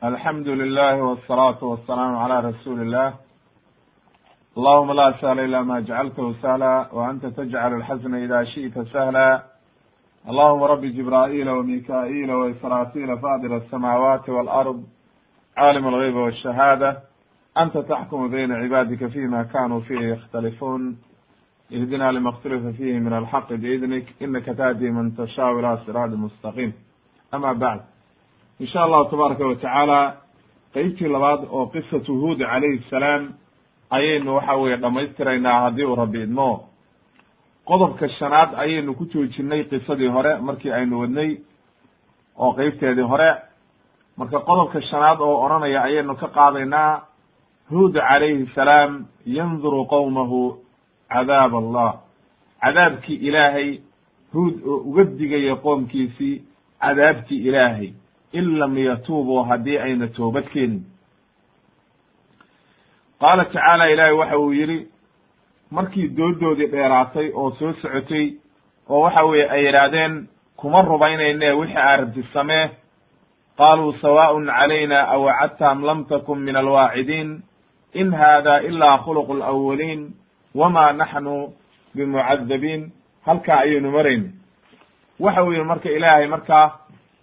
alxamdu lilahi wsalaatu wasalaamu calaa rasuuli illah allahuma la sahla ilaa ma jacaltahu sahla wa anta tajcalu alxasna ida shi'ta sahla allahuma rabbi jibraa'iila wamikaa'iila waisraafiila faadir asamaawaati walard caalim algeyba walshahaada anta taxkumu bayna cibaadika fima kanuu fiihi yakhtalifuun ihdina lima اkhtulifa fiihi min alxaqi biidnik inaka tahdi man tashaau ila siraadi mustaqiim ama bacd in sha allahu tabaaraka watacaala qeybtii labaad oo qisatu huud calayhi salaam ayaynu waxa weye dhamaystiraynaa haddii uu rabi idmo. Qodobka shanaad ayaynu ku joojinay qisadii hore markii aynu wadnay oo qeybteedii hore. Marka qodobka shanaad oo odhanaya ayaynu ka qaadaynaa huud calayhi salaam yanduru qowmahu cadaab allah. Cadaabkii ilaahay huud oo uga digaya qoomkiisii cadaabtii ilaahay in lam yatuubuu haddii ayna toobad keenin qaala tacaala ilaahay waxa uu yidhi markii doodoodii dheeraatay oo soo socotay oo waxa weeye ay yidhaahdeen kuma rubaynayne wixii aarabti samee qaaluu sawaaءun calayna awacadta am lam takun min alwaacidiin in haada ilaa khuluqu اlawaliin wama naxnu bimucadabiin halkaa ayaynu marayn waxa uu yihi marka ilaahay markaa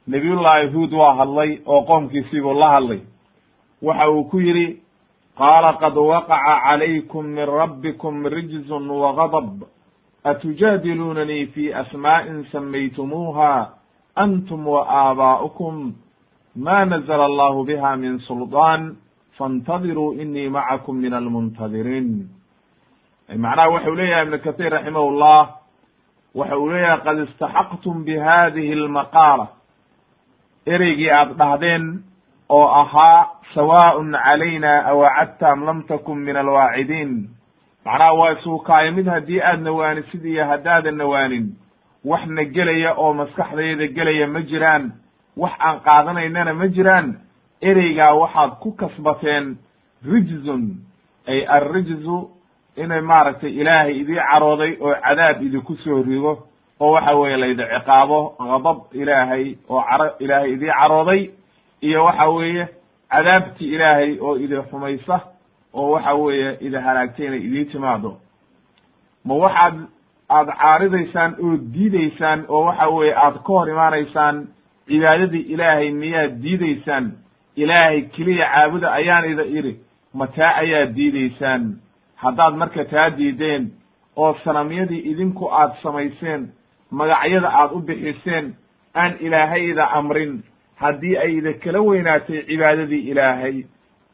nabiyullaahi huud waa hadlay oo qoomkiisiibuu la hadlay. Waxa uu ku yidhi qaala qad waqaca calaykum min rabbikum rijzun wagadab atujaadiluunanii fi asmaa'in samaytumuuha antum wa aabaa'ukum ma nazla allahu biha min suldaan faاntadiruu inii macakum min almuntadiriin macnaha waxau leeyahay ibnu kahiir raximah llah waxa uu leeyahay qad istaxaqtum bihadihi almaqaala ereygii aad dhahdeen oo ahaa sawaaءun calayna awacadta am lam takun min alwaacidiin. Macnaha waa isuukaayo mid haddii aad nawaanisid iyo haddaadan nawaanin wax na gelaya oo maskaxdayda gelaya ma jiraan wax aan qaadanaynana ma jiraan ereygaa waxaad ku kasbateen rijzun ay arrijzu inay maaragtay ilaahay idii carooday oo cadaab idinku soo rigo oo waxa weeye laydi ciqaabo gadab ilaahay oo caro ilaahay idii carooday iyo waxa weeye cadaabtii ilaahay oo idi xumaysa oo waxa weeye idi halaagtay inay idii timaado. Ma waxaad aad caaridaysaan oo diidaysaan oo waxa weeye aad ka hor imaanaysaan cibaadadii ilaahay miyaad diidaysaan? Ilaahay keliya caabuda ayaan ida idhi ma taa ayaad diidaysaan? Haddaad marka taa diideen oo sanamyadii idinku aad samayseen magacyada aad u bixiseen aan ilaahayda amrin haddii ay ida kala weynaatay cibaadadii ilaahay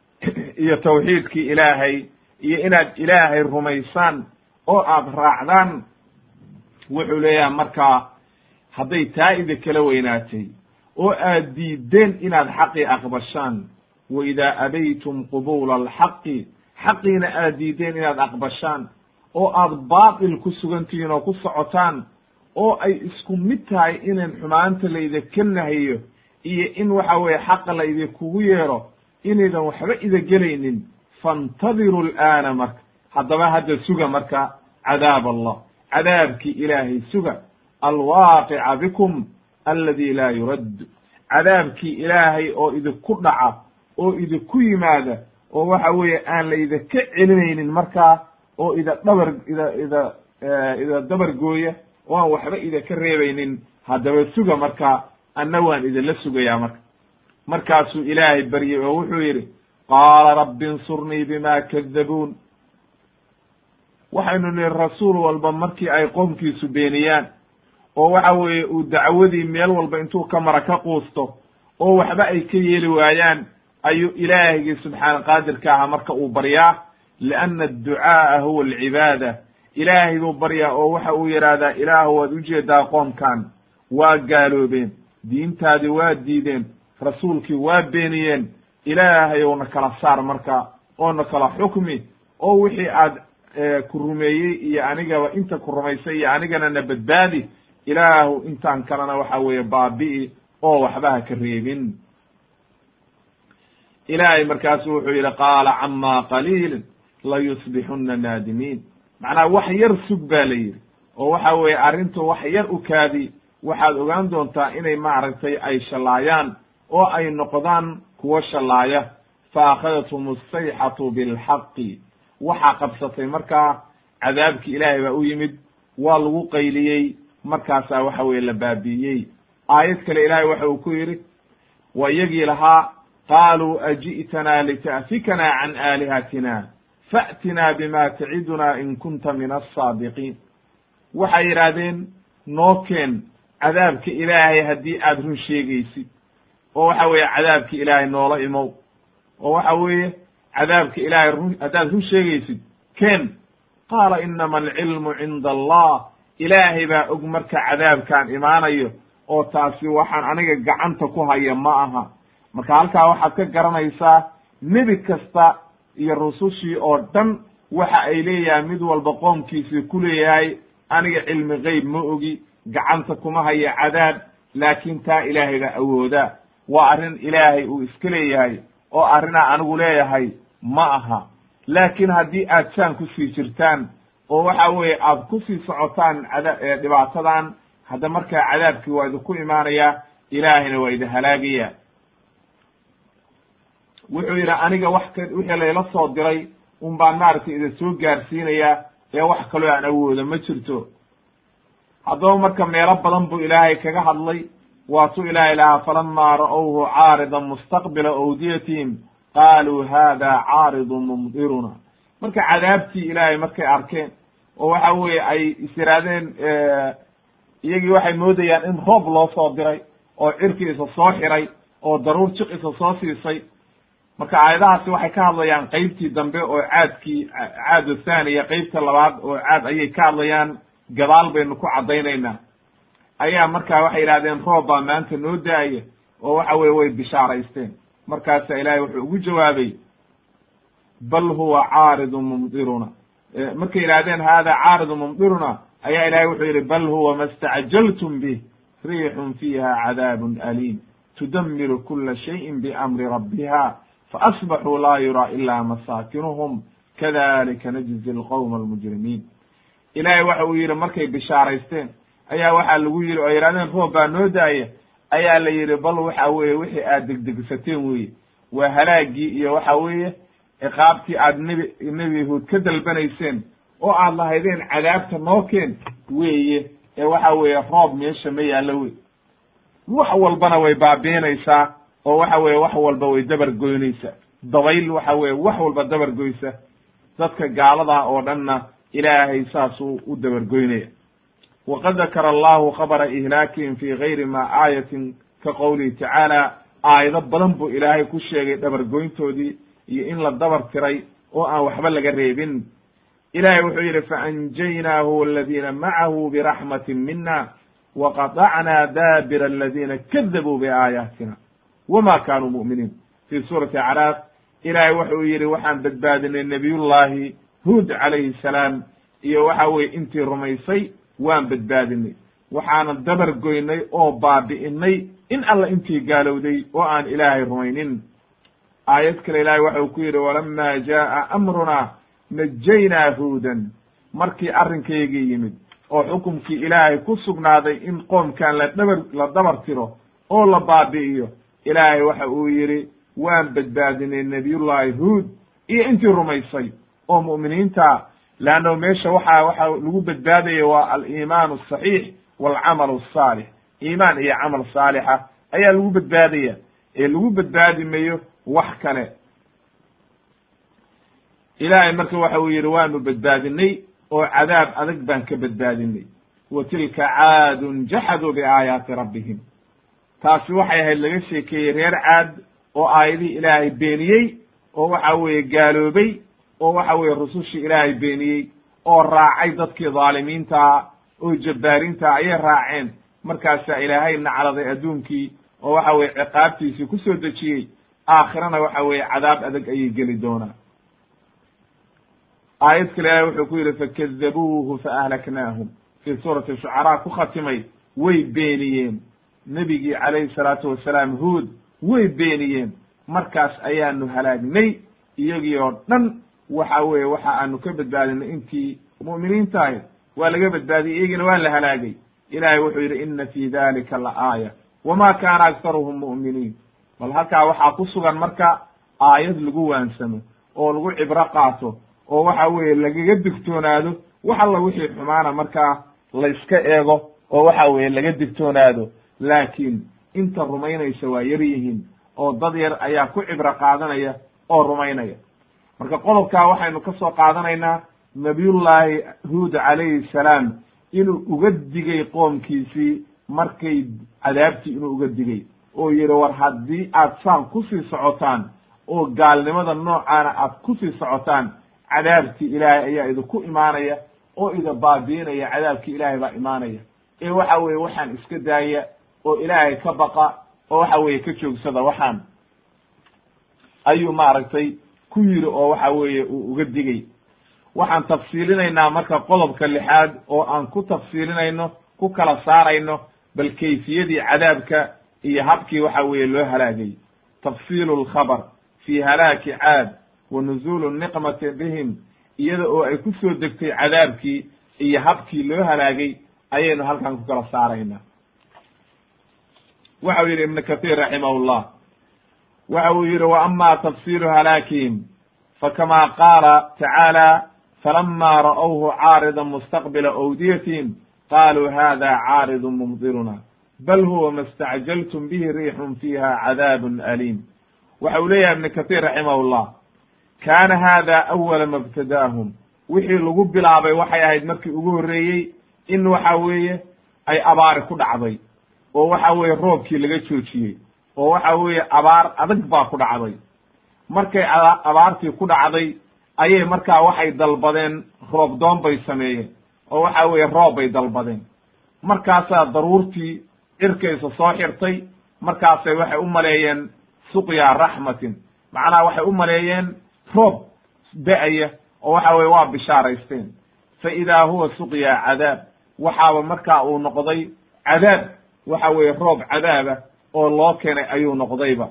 iyo tawxiidkii ilaahay iyo inaad ilaahay rumaysaan oo aad raacdaan wuxuu leeyahay markaa hadday taa ida kala weynaatay oo aad diideen inaad xaqii aqbashaan wa idaa abaytum qubuula alxaqi xaqiina aad diideen inaad aqbashaan oo aad baatil ku sugantihiin oo ku socotaan oo ay isku mid tahay inan xumaanta laydinka nahiyo iyo in waxa weeye xaqa laydinkugu yeero inaydan waxba ida gelaynin. Faاntadiru lana marka haddaba hadda suga marka cadaab allah. Cadaabkii ilaahay suga alwaaqica bikum aladi laa yuradd cadaabkii ilaahay oo idinku dhaca oo idinku yimaada oo waxa weeye aan laydinka celinaynin markaa oo ida dhabar ida ida ida dabar gooya oo aan waxba idinka reebaynin haddaba suga marka anna waan idinla sugayaa marka. Markaasuu ilaahay baryey oo wuxuu yidhi qaala rabbi insurnii bima kadabuun waxaynu nihi rasuul walba markii ay qoomkiisu beeniyaan oo waxa weeye uu dacwadii meel walba intuu ka mara ka quusto oo waxba ay ka yeeli waayaan ayuu ilaahigii subxaana qaadirka ahaa marka uu baryaa lianna adducaa'a huwa alcibaada ilaahay buu baryaa oo waxa uu yidhaahdaa ilaahu waad u jeedaa qoomkan. Waa gaaloobeen. Diintaadii waa diideen. Rasuulkii waa beeniyeen. Ilaahay ou na kala saar marka oo na kala xukmi. Oo wixii aad ku rumeeyey iyo anigaba inta ku rumaysay iyo anigana na badbaadi ilaahu intaan kalena waxa weeye baabi'i oo waxba ha ka reebin. Ilaahay markaasu wuxuu yidhi qaala cama qaliilin layusbixuna naadimiin macnaha wax yar sug baa la yidhi oo waxa weeye arrintu wax yar u kaadi waxaad ogaan doontaa inay maaragtay ay shallaayaan oo ay noqdaan kuwo shallaaya. Fa akhadathum asayxatu bilxaqi. Waxaa qabsatay markaa cadaabkii ilaahay baa u yimid waa lagu qayliyey markaasaa waxa weye la baabi'iyey aayad kale ilaahay waxa uu ku yidhi waa iyagii lahaa qaaluu aji'tanaa lita'fikana can aalihatina fa'tinaa bima taciduna in kunta min alsaadiqiin waxay yidhaahdeen noo keen cadaabka ilaahay haddii aad run sheegaysid. Oo waxa weeye cadaabka ilaahay noola imow. Oo waxa weeye cadaabka ilaahay run haddaad run sheegaysid keen. Qaala inama alcilmu cinda allah. Ilaahay baa og marka cadaabkaan imaanayo oo taasi waxaan aniga gacanta ku haya ma aha. Marka halkaa waxaad ka garanaysaa nebi kasta iyo rusushii oo dhan waxa ay leeyahay mid walba qoomkiisii ku leeyahay aniga cilmi geyb ma ogi gacanta kuma haya cadaab laakiin taa ilaahay baa awoodaa waa arrin ilaahay uu iska leeyahay oo arrinaa anigu leeyahay ma aha. Laakiin haddii aad saan ku sii jirtaan oo waxa weeye aad ku sii socotaan cada dhibaatadan hadda markaa cadaabkii waa idinku imaanayaa ilaahayna waa idin halaagaya wuxuu yidhi aniga wax ka wixii layla soo diray un baan maaragtay idin soo gaarsiinayaa ee wax kaloo aan awoodo ma jirto. Haddaba marka meelo badan buu ilaahay kaga hadlay. Waatuu ilaahay lahaa falamaa ra'owhu caaridan mustaqbila awdiyatihim qaaluu hada caaridun mumdiruna. Marka cadaabtii ilaahay markay arkeen oo waxa weeye ay is yidhaahdeen iyagii waxay moodayaan in roob loo soo diray oo cirkiisa soo xiray oo daruur jiqisa soo siisay marka aayadahaasi waxay ka hadlayaan qeybtii dambe oo caadkii caadu thaniya qeybta labaad oo caad ayay ka hadlayaan gadaal baynu ku caddaynaynaa. Ayaa markaa waxay yidhahdeen roob baa maanta noo da'aya oo waxa weye way bishaaraysteen. Markaasa ilaahay wuxuu ugu jawaabay bal huwa caaridun mumdiruna. Markay yidhahdeen hada caaridun mumdiruna ayaa ilahay wuxuu yidhi bal huwa ma stacjaltum bih riixun fiiha cadaabun aliim. Tudamiru kula shayin biamri rabbiha faasbaxuu laa yuraa ila masaakinuhum kadalika najzi alqowma almujrimiin ilaahay waxa uu yidhi markay bishaaraysteen ayaa waxaa lagu yidhi oo yidhahdeen roob baa noo daaya ayaa la yidhi bal waxa weeye wixii aad degdegsateen weye waa halaagii iyo waxa weeye ciqaabtii aad nebi nebi yahuud ka dalbanayseen oo aad lahaydeen cadaabta noo keen weeye ee waxa weeye roob meesha ma yaallo wey wax walbana way baabiinaysaa oo waxa weeye wax walba way dabar goynaysaa dabayl waxa weeye wax walba dabar goysa dadka gaaladaa oo dhanna ilaahay saasuu u dabargoynaya waqad dakara allahu khabara ihlaakihim fi gayri ma aayatin ka qowlihi tacaala aayado badan buu ilaahay ku sheegay dhabargoyntoodii iyo in la dabar tiray oo aan waxba laga reebin. Ilahay wuxuu yidhi faanjaynaahu waladiina macahu biraxmatin mina waqatacnaa daabira aladina kadabuu biaayaatina wama kanuu mu'miniin fi suurati acraaf ilahay wuxuu yidhi waxaan badbaadinay nabiyullahi huud calayhi salaam iyo waxa weye intii rumaysay waan badbaadinay waxaanan dabar goynay oo baabi'inay in alla intii gaalowday oo aan ilaahay rumaynin aayad kale ilahay waxa uu ku yidhi walama jaa'a amruna najaynaa huudan markii arrinkaygii yimid oo xukumkii ilaahay ku sugnaaday in qoomkan la dhabar la dabar tiro oo la baabi'iyo ilaahay waxa uu yidhi waan badbaadinay nabiyullahi huud iyo intii rumaysay. Oo mu'miniinta leannahu meesha waxaa waxa lagu badbaadaya waa aliimaan asaxiix walcamal asaalix iimaan iyo camal saalixa ayaa lagu badbaadaya. Ee lagu badbaadi mayo wax kale. Ilaahay marka waxa uu yidhi waanu badbaadinay oo cadaab adag baan ka badbaadinay. Wa tilka caadun jaxaduu biaayaati rabbihim taasi waxay ahayd laga sheekeeyey reer caad oo aayadihii ilaahay beeniyey oo waxa weeye gaaloobay oo waxa weeye rusushii ilaahay beeniyey oo raacay dadkii dhaalimiintaa oo jabbaariinta ayay raaceen. Markaasaa ilaahay nacladay adduunkii oo waxa weye ciqaabtiisii ku soo dejiyey aakhirana waxa weeye cadaab adag ayay geli doonaa aayad kale ilahay wuxuu ku yidhi fakadabuuhu faahlaknaahum fii suurati shucaraa ku khatimay way beeniyeen nebigii calayhi salaatu wasalaam huod way beeniyeen. Markaas ayaanu halaagnay iyagii oo dhan waxa weeye waxa aanu ka badbaadinay intii mu'miniinta ahayd waa laga badbaadiyey iyagina waa la halaagay. Ilahay wuxuu yidhi ina fi dalika la aaya. Wama kana aktaruhum mu'miniin. Bal halkaa waxaa ku sugan marka aayad lagu waansamo oo lagu cibro qaato oo waxa weeye lagaga digtoonaado wax alla wixii xumaana markaa layska eego oo waxa weeye laga digtoonaado laakiin inta rumaynaysa waa yar yihiin oo dad yar ayaa ku cibro qaadanaya oo rumaynaya. Marka qodobkaa waxaynu ka soo qaadanaynaa nabiyullaahi huud calayhi salaam inuu uga digay qoomkiisii markay cadaabtii inuu uga digay. Oo yidhi war haddii aad saan ku sii socotaan oo gaalnimada noocaana aad ku sii socotaan cadaabkii ilaahay ayaa idinku imaanaya oo ida baabiinaya cadaabkii ilaahay baa imaanaya. Ee waxa weeye waxaan iska daaya oo ilaahay ka baqa oo waxa weeye ka joogsada waxaan. Ayuu maaragtay ku yiri oo waxa weeye uu uga digay. Waxaan tafsiilinaynaa marka qodobka lixaad oo aan ku tafsiilinayno ku kala saarayno bal kayfiyadii cadaabka iyo habkii waxa weeye loo halaagay. Tafsiilu lkhabar fi halaaki caad wa nuzuulu niqmati bihim iyada oo ay ku soo degtay cadaabkii iyo habkii loo halaagay ayaynu halkan ku kala saaraynaa waxa uu yidhi ibnu kahiir raximahullah waxa uu yidhi wa ama tafsiilu halaakihim fakama qaala tacaala falama ra'whu caarida mustaqbila awdiyatihim qaluu hada caaridu mumdiruna bal huwa ma stacjaltum bihi riixun fiiha cadaabun aliim. Waxa uu leeyahay ibnu kahiir raximahullah kaana hada awala ma btadaahum wixii lagu bilaabay waxay ahayd markii ugu horreeyey in waxa weeye ay abaari ku dhacday oo waxa weeye roobkii laga joojiyey oo waxa weeye abaar adag baa ku dhacday. Markay abaartii ku dhacday ayay markaa waxay dalbadeen roob doon bay sameeyeen oo waxa weeye roob bay dalbadeen. Markaasaa daruurtii cirkaysa soo xirtay markaasay waxay u maleeyeen suqya raxmatin. Macnaha waxay u maleeyeen roob da'aya oo waxa weye waa bishaaraysteen. Fa idaa huwa suqya cadaab waxaaba markaa uu noqday cadaab waxa weeye roob cadaaba oo loo keenay ayuu noqdayba.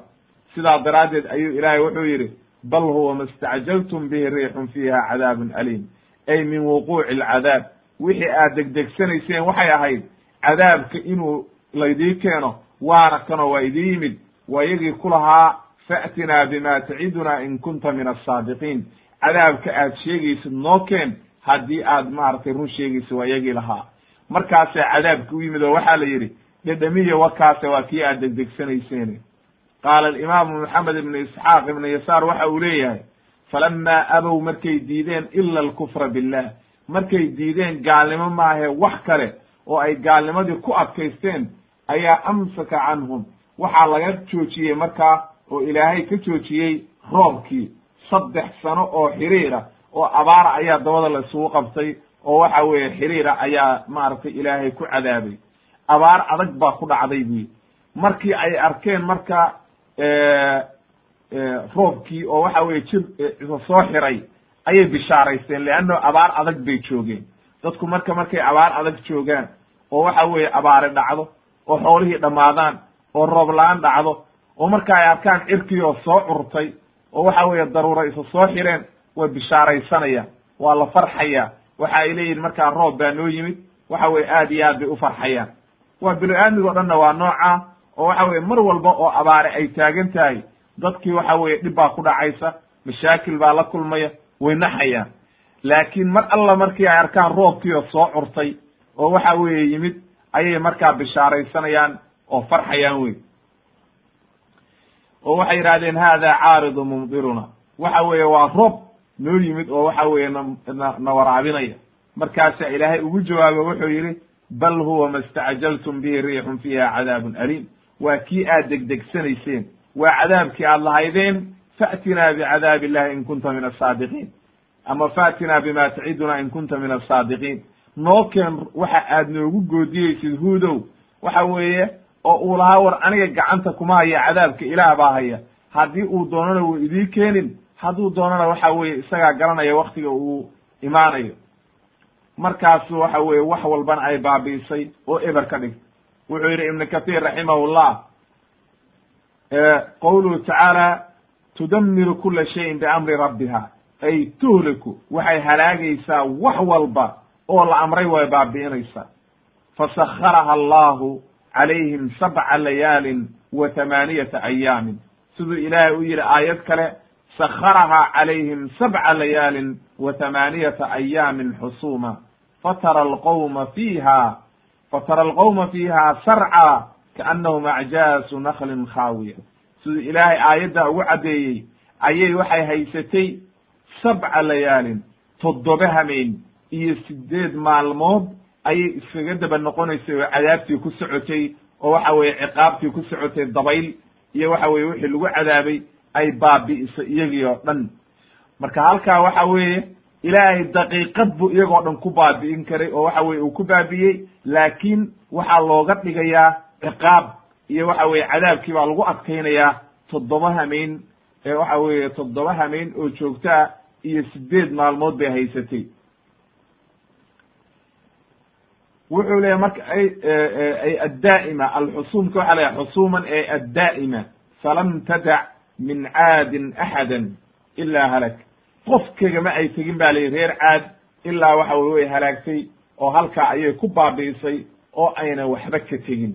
Sidaa daraaddeed ayuu ilaahay wuxuu yidhi bal huwa ma istacjaltum bihi riixun fiiha cadaabun aliim. Ay min wuquuci alcadaab wixii aad degdegsanayseen waxay ahayd cadaabka inuu laydii keeno waana kanoo waa idii yimid. Waa iyagii ku lahaa fa'tinaa bima taciduna in kunta min asaadiqiin cadaabka aad sheegaysid noo keen haddii aad maaragtay run sheegaysid waa iyagii lahaa. Markaasaa cadaabki u yimid oo waxaa la yidhi dhedhemiya wakaase waa kii aad degdegsanayseen qaala alimaamu maxamed ibnu isxaaq ibnu yasaar waxa uu leeyahay falamaa abow markay diideen ila alkufra billah. Markay diideen gaalnimo maahe wax kale oo ay gaalnimadii ku adkaysteen ayaa amsaka canhum. Waxaa laga joojiyey markaa oo ilaahay ka joojiyey roobkii. Saddex sano oo xiriira oo abaara ayaa dabada la isugu qabtay oo waxa weeye xiriira ayaa maaragtay ilaahay ku cadaabay abaar adag baa ku dhacday buyi markii ay arkeen marka roobkii oo waxa weye jir soo xiray ayay bishaaraysteen leanno abaar adag bay joogeen. Dadku marka markay abaar adag joogaan oo waxa weeye abaare dhacdo oo xoolihii dhammaadaan oo roob la'aan dhacdo oo marka ay arkaan cirkii oo soo curtay oo waxa weeye daruura isa soo xireen way bishaaraysanayaan waa la farxaya waxa ay leeyihiin markaa roob baa noo yimid waxa weye aad iyo aad bay u farxayaan waa bini aadmigo dhanna waa nooca oo waxa weye mar walba oo abaare ay taagan tahay dadkii waxa weeye dhib baa ku dhacaysa mashaakil baa la kulmaya way naxayaan. Laakiin mar alla markii ay arkaan roobkii oo soo curtay oo waxa weeye yimid ayay markaa bishaaraysanayaan oo farxayaan wey oo waxay yidhahdeen hada caaridu mumdiruna waxa weeye waa roob noo yimid oo waxa weeye na na waraabinaya. Markaasaa ilaahay ugu jawaabo wuxuu yidhi bal huwa ma istacjaltum bihi riixun fiiha cadaabun aliim waa kii aad degdegsanayseen waa cadaabkii aad lahaydeen fa'tinaa bicadaabi illahi in kunta min asaadiqiin ama fa'tinaa bima taciduna in kunta min asaadiqiin noo keen waxa aad noogu goodiyeysid huudow waxa weeye oo uu lahaa war aniga gacanta kuma haya cadaabka ilaah baa haya. Haddii uu doonana wuu idii keenin hadduu doonana waxa weeye isagaa garanaya waktiga uu imaanayo markaasu waxa weeye wax walbana ay baabi'isay oo eber ka dhig. Wuxuu yidhi ibnu kahiir raximahullah qowluhu tacaala tudamiru kula shayin biamri rabbiha. Ay tuhliku waxay halaagaysaa wax walba oo la amray way baabi'inaysaa. Fasakharaha allahu calayhim sabca layaalin wa thamaaniyata ayaamin siduu ilaahay u yidhi aayad kale sakharahaa calayhim sabca layaalin wa thamaaniyata ayaamin xusuuma fatara alqowma fiiha fatara alqowma fiiha sarca kaannahum acjaasu naklin khaawiya siduu ilaahay aayaddaa ugu caddeeyey ayay waxay haysatay sabca layaalin toddoba hameen iyo sideed maalmood ayay iskaga daba noqonaysay oo cadaabtii ku socotay oo waxa weeye ciqaabtii ku socotay dabayl iyo waxa weye wixii lagu cadaabay ay baabi'iso iyagii oo dhan marka halkaa waxa weeye ilaahay daqiiqad buu iyagoo dhan ku baabi'in karay oo waxa weye uu ku baabi'iyey laakiin waxaa looga dhigayaa ciqaab iyo waxa weye cadaabkii baa lagu adkaynayaa toddoba hameen ee waxa weeye toddoba hameen oo joogtaa iyo sideed maalmood bay haysatay. Wuxuu leeyahy marka ay ay addaa'ima alxusuumka waxa la xusuuman ee addaa'ima falam tadac min caadin axadan ilaa halak qof kagama ay tegin ba la yidhi reer caad ilaa waxa weye way halaagtay oo halkaa ayay ku baabi'isay oo ayna waxba ka tegin.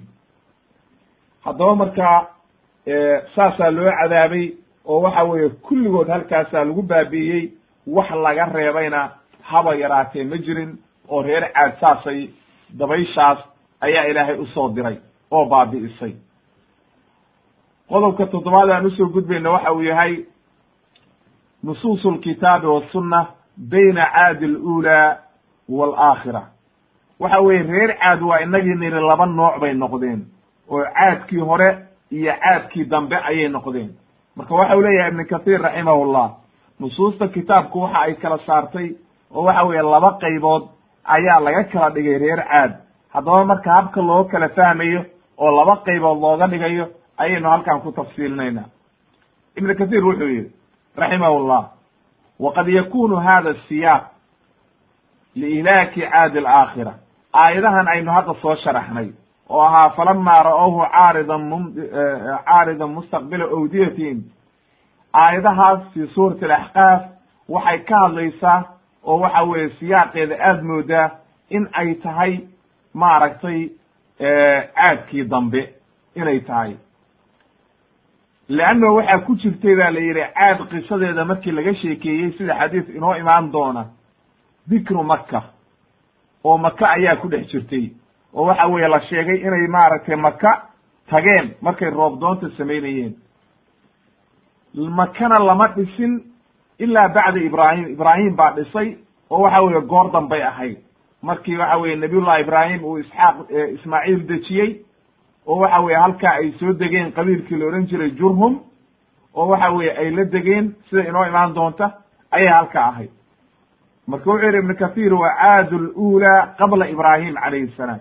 Haddaba markaa saasaa loo cadaabay oo waxa weeye kulligood halkaasaa lagu baabi'iyey wax laga reebayna haba yaraatee ma jirin oo reer caad saasay dabayshaas ayaa ilaahay u soo diray oo baabi'isay qodobka toddobaad aan u soo gudbayna waxa uu yahay nusuusu lkitaabi wasunna bayna caadi alula waalaakhira waxa weeye reer caad waa inagii niri laba nooc bay noqdeen oo caadkii hore iyo caadkii dambe ayay noqdeen. Marka waxa uu leeyahay ibn kahiir raximahullah nusuusta kitaabku waxa ay kala saartay oo waxa weeye laba qaybood ayaa laga kala dhigay reer caad. Haddaba marka habka loo kala fahmayo oo laba qaybood looga dhigayo ayaynu halkan ku tafsiilinayna ibn kahiir wuxuu yihi raximahullah waqad yakunu hada siyaaq liihlaaki caadi alaakhira aayadahan aynu hadda soo sharaxnay oo ahaa falama ra'awhu caaridan m caaridan mustaqbila awdiyatihim aayadahaas fi suurati alaxqaaf waxay ka hadlaysaa oo waxa weeye siyaaqeeda aada moodaa in ay tahay maaragtay caadkii dambe inay tahay leanno waxaa ku jirtay baa la yidhi caad qisadeeda markii laga sheekeeyey sida xadiis inoo imaan doona dikru maka oo maka ayaa ku dhex jirtay oo waxa weeye la sheegay inay maaragtay maka tageen markay roob doonta samaynayeen makana lama dhisin ilaa bacda ibraahim ibraahim baa dhisay oo waxa weeye goor dambay ahayd markii waxa weye nabiyullahi ibraahim uu isxaaq ismaaciil dejiyey oo waxa weye halkaa ay soo degeen qabiilkii la odhan jiray jurhum oo waxa weye ay la degeen sida inoo imaan doonta ayay halkaa ahayd marka wuxuu yihi ibnu kathir wa caadu lula qabla ibraahim calayhi salaam.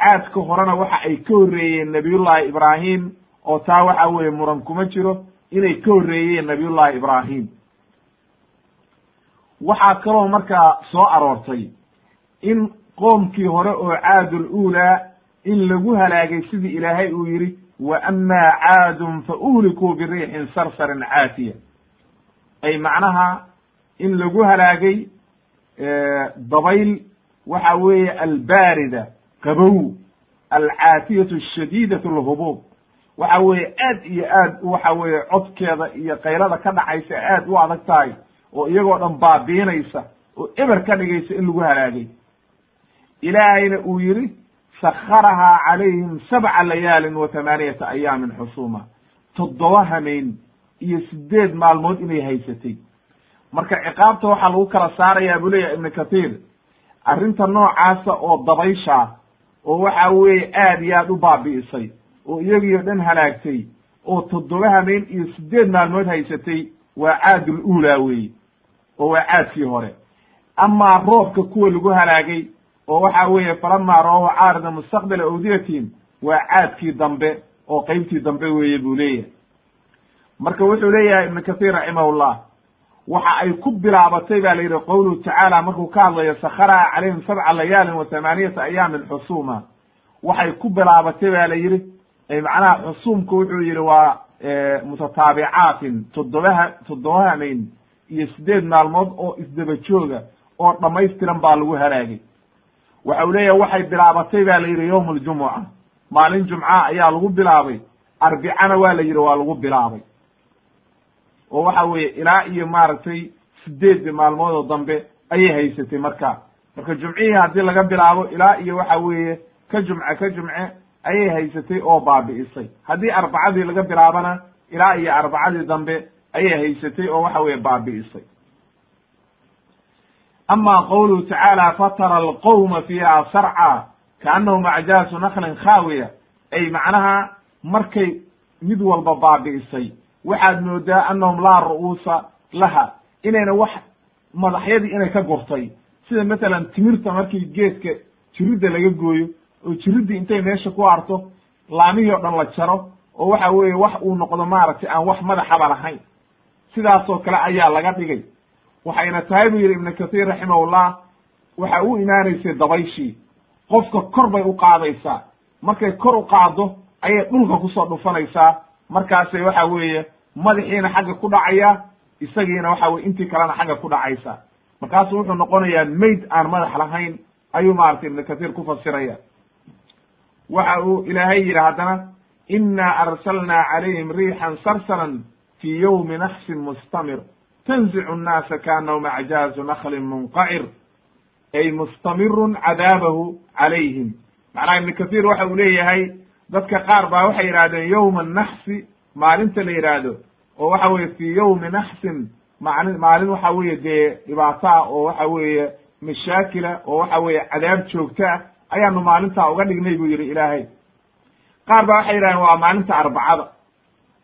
Caadka horena waxa ay ka horreeyeen nabiyullahi ibraahim oo taa waxa weeye muran kuma jiro inay ka horreeyeen nabiyullahi ibraahim. Waxaa kaloo markaa soo aroortay in qoomkii hore oo caadul ulaa in lagu halaagay sidii ilaahay uu yidhi wa amaa caadun fa uhlikuu biriixin sarsarin caatiya ay macnaha in lagu halaagay dabayl waxa weeye albaarida qabow alcaatiyatu ashadiidatu alhubuub waxa weeye aad iyo aad waxa weeye codkeeda iyo qaylada ka dhacaysa aad u adag tahay oo iyagoo dhan baabiinaysa oo eber ka dhigaysa in lagu halaagay. Ilaahayna uu yidhi sakharahaa calayhim sabca layaalin wa thamaaniyata ayaamin xusuuma. Toddoba hameen iyo sideed maalmood inay haysatay. Marka ciqaabta waxaa lagu kala saarayaa buu leeyahay ibnu kathiir arrinta noocaasa oo dabayshaa oo waxa weeye aad iyo aad u baabi'isay oo iyagiio dhan halaagtay oo toddoba hameen iyo sideed maalmood haysatay waa caadul uulaa weeye oo waa caadkii hore. Amaa roobka kuwa lagu halaagay oo waxa weeye falamaa rawahu caarida mustaqbila awdiyatihim waa caadkii dambe oo qeybtii dambe weeye buu leeyahay. Marka wuxuu leeyahay ibnu kathiir raximahullah waxa ay ku bilaabatay ba la yidhi qowluhu tacaala markuu ka hadlayo sakharaha calayhim sabca layaalin wa thamaaniyata ayaamin xusuuma. Waxay ku bilaabatay ba la yidhi macnaha xusuumku wuxuu yidhi waa mutataabicaatin toddobaha toddoba hamayn iyo sideed maalmood oo isdaba jooga oo dhammaystiran baa lagu halaagay waxa uu leeyahay waxay bilaabatay ba la yidhi yowm aljumuca maalin jumca ayaa lagu bilaabay. Arbicana waa la yidhi waa lagu bilaabay. Oo waxa weeye ilaa iyo maaragtay sideedii maalmoodoo dambe ayay haysatay markaa marka jumcihii haddii laga bilaabo ilaa iyo waxa weeye ka jumce ka jumce ayay haysatay oo baabi'isay. Haddii arbacadii laga bilaabana ilaa iyo arbacadii dambe ayay haysatay oo waxa weeye baabi'isay ama qowluhu tacaala fatara alqowma fiiha sarca kaannahum acjaasu naklin khaawiya ay macnaha markay mid walba baabi'isay waxaad moodaa annahum laa ru'uusa laha inayna wax madaxyadii inay ka gurtay sida masalan timirta markii geedka jiridda laga gooyo oo jiriddii intay meesha ku harto laamihii o dhan la jaro oo waxa weeye wax uu noqdo maaragtay aan wax madaxaba lahayn sidaasoo kale ayaa laga dhigay waxayna tahay buu yidhi ibnu kathiir raximahullah waxa u imaanaysay dabayshii qofka kor bay u qaadaysaa. Markay kor u qaado ayay dhulka ku soo dhufanaysaa. Markaasay waxa weeye madaxiina xagga ku dhacaya isagiina waxa weye intii kalena xagga ku dhacaysa. Markaasu wuxuu noqonayaa mayd aan madax lahayn ayuu maaragtay ibnu kathiir ku fasiraya. Waxa uu ilaahay yidhi haddana inaa arsalnaa calayhim riixan sarsaran fii yowmi naxsin mustamir tanzicu nnaasa kaanahum acjaazu naklin munqacir ay mustamirun cadaabahu calayhim macnaha ibnu kathiir waxa uu leeyahay dadka qaar baa waxay yidhahdeen yowma naxsi maalinta la yidhaahdo oo waxa weye fii yowmi naxsin maalin maalin waxa weeye dee dhibaato oo waxa weeye mashaakila oo waxa weeye cadaab joogto ah ayaanu maalintaa uga dhignay buu yidhi ilaahay qaar baa waxay yidhahdeen waa maalinta arbacada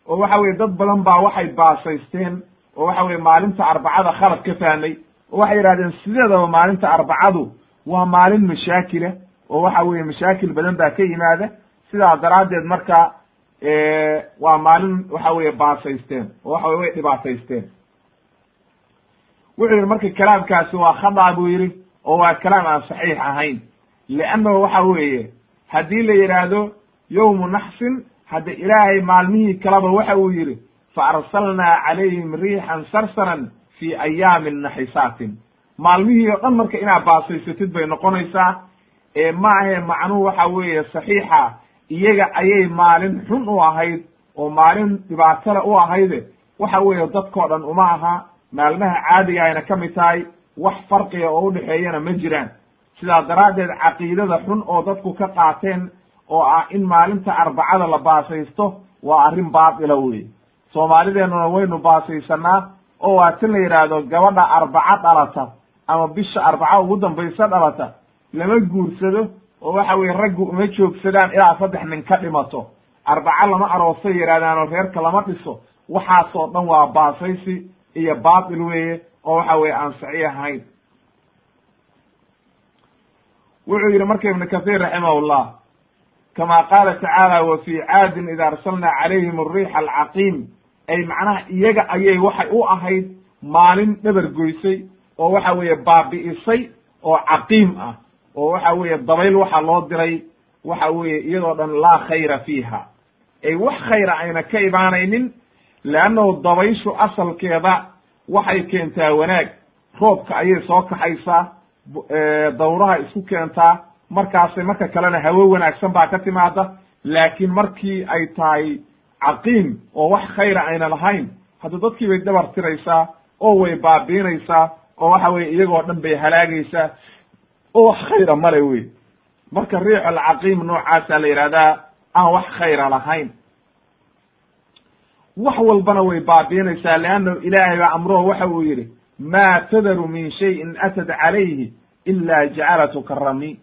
oo waxa weye dad badan baa waxay baasaysteen oo waxa weye maalinta arbacada khalad ka fahmay oo waxay yidhahdeen sideedaba maalinta arbacadu waa maalin mashaakila oo waxa weye mashaakil badan baa ka yimaada. Sidaa daraaddeed marka waa maalin waxa weye baasaysteen oo waxa weye way dhibaataysteen wuxuu yidhi marka kalaamkaasi waa khada buu yidhi oo waa kalaam aan saxiix ahayn. Leannahu waxa weeye haddii la yidhaahdo yowmu naxsin hadda ilaahay maalmihii kaleba waxa uu yidhi fa arsalnaa calayhim riixan sarsaran fii ayaamin naxisaatin maalmihii oo dhan marka inaad baasaysatid bay noqonaysaa ee ma ahe macnuhu waxa weeye saxiixa iyaga ayay maalin xun u ahayd oo maalin dhibaatale u ahayde waxa weeye dadkoo dhan uma aha maalmaha caadiga ayna ka mid tahay wax farqiga oo udhexeeyana ma jiraan sidaa daraaddeed caqiidada xun oo dadku ka qaateen oo ah in maalinta arbacada la baasaysto waa arrin baatila wey soomaalideennuna waynu baasaysanaa oo waa tin la yidhaahdo gabadha arbaco dhalata ama bisha arbaco ugu dambaysa dhalata lama guursado oo waxa weye raggu uma joogsadaan ilaa saddex nin ka dhimato. Arbaco lama aroosay yidhahdaan oo reerka lama dhiso. Waxaasoo dhan waa baasaysi iyo baatil weeye oo waxa weye aan saxiix ahayn. Wuxuu yidhi marka ibnu kahiir raximahullah kama qaala tacaala wa fii caadin ida arsalna calayhim ariixa alcaqiim ay macnaha iyaga ayay waxay u ahayd maalin dhabar goysay oo waxa weeye baabi'isay oo caqiim ah oo waxa weeye dabayl waxaa loo diray waxa weeye iyadoo dhan laa khayra fiiha. Ay wax khayra ayna ka imaanaynin leannahu dabayshu asalkeeda waxay keentaa wanaag. Roobka ayay soo kaxaysaa dawraha isku keentaa. Markaasay marka kalena hawo wanaagsan baa ka timaada laakiin markii ay tahay caqiim oo wax khayra ayna lahayn. Hadda dadkii bay dabar tiraysaa oo way baabiinaysaa oo waxa weye iyagoo dhan bay halaagaysaa oo wax khayra male wey marka riix alcaqiim noocaasa la yidhahdaa aan wax khayra lahayn. Wax walbana way baabiinaysaa leannahu ilaahay baa amroho waxa uu yidhi maa tadaru min shayin atad calayhi ilaa jacalatu karami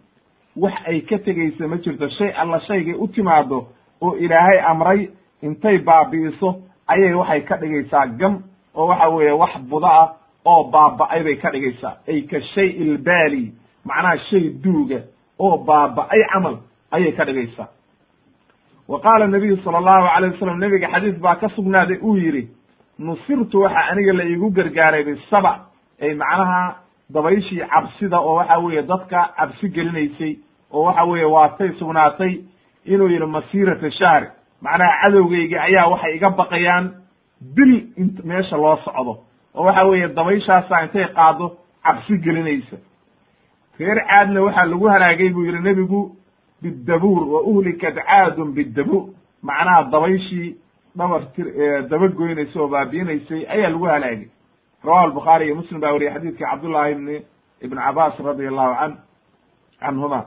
wax ay ka tegaysa ma jirto shay alla shaygay u timaado oo ilaahay amray intay baabi'iso ayay waxay ka dhigaysaa gam oo waxa weeye wax buda ah oo baaba'ay bay ka dhigaysaa. Ay ka shay ilbaali macnaha shay duuga oo baaba'ay camal ayay ka dhigaysaa. Wa qaala nabiyu sala allahu alayh wasalam nebiga xadiis baa ka sugnaaday uu yidhi nusirtu waxa aniga la iigu gargaaray bisaba ay macnaha dabayshii cabsida oo waxa weeye dadka cabsi gelinaysay oo waxa weeye waatay sugnaatay inuu yidhi masiirata shahri macnaha cadowgaygi ayaa waxay iga baqayaan bil meesha loo socdo. Oo waxa weeye dabayshaasaa intay qaado cabsi gelinaysa. Reer caadna waxaa lagu halaagay buu yidhi nebigu bidabuur wa uhlikat caadun bidabuur macnaha dabayshii dhabar tir dabagoynaysay oo baabiinaysay ayaa lagu halaagay. Rawahu albukhaari iyo muslim baa wariyay xadiidkii cabdullahi ibni ibn cabaas radi allahu can canhuma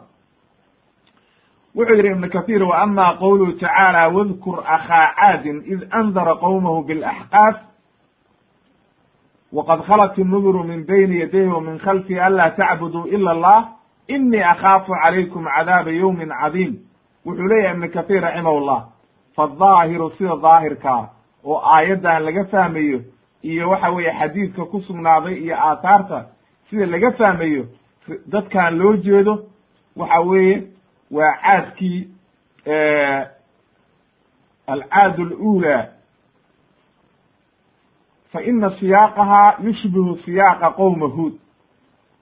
wuxuu yidhi ibn kathir wa ama qowluhu tacaala wadkur akhaa caadin id andara qowmahu bilaxqaaf wqad khalat الnuduru min bayni yadayhi wa min khalfihi anlaa tacbuduu ila allah inii akhaafu calaykum cadaaba yowmin cadiim. Wuxuu leeyahay ibn kahiir raximah llah fadaahiru sida daahirkaa oo aayaddan laga fahmayo iyo waxa weeye xadiidka ku sugnaaday iyo aathaarta sida laga fahmayo dadkan loo jeedo waxa weeye waa caadkii alcaad alula fa ina siyaaqaha yushbihu siyaaqa qowma huod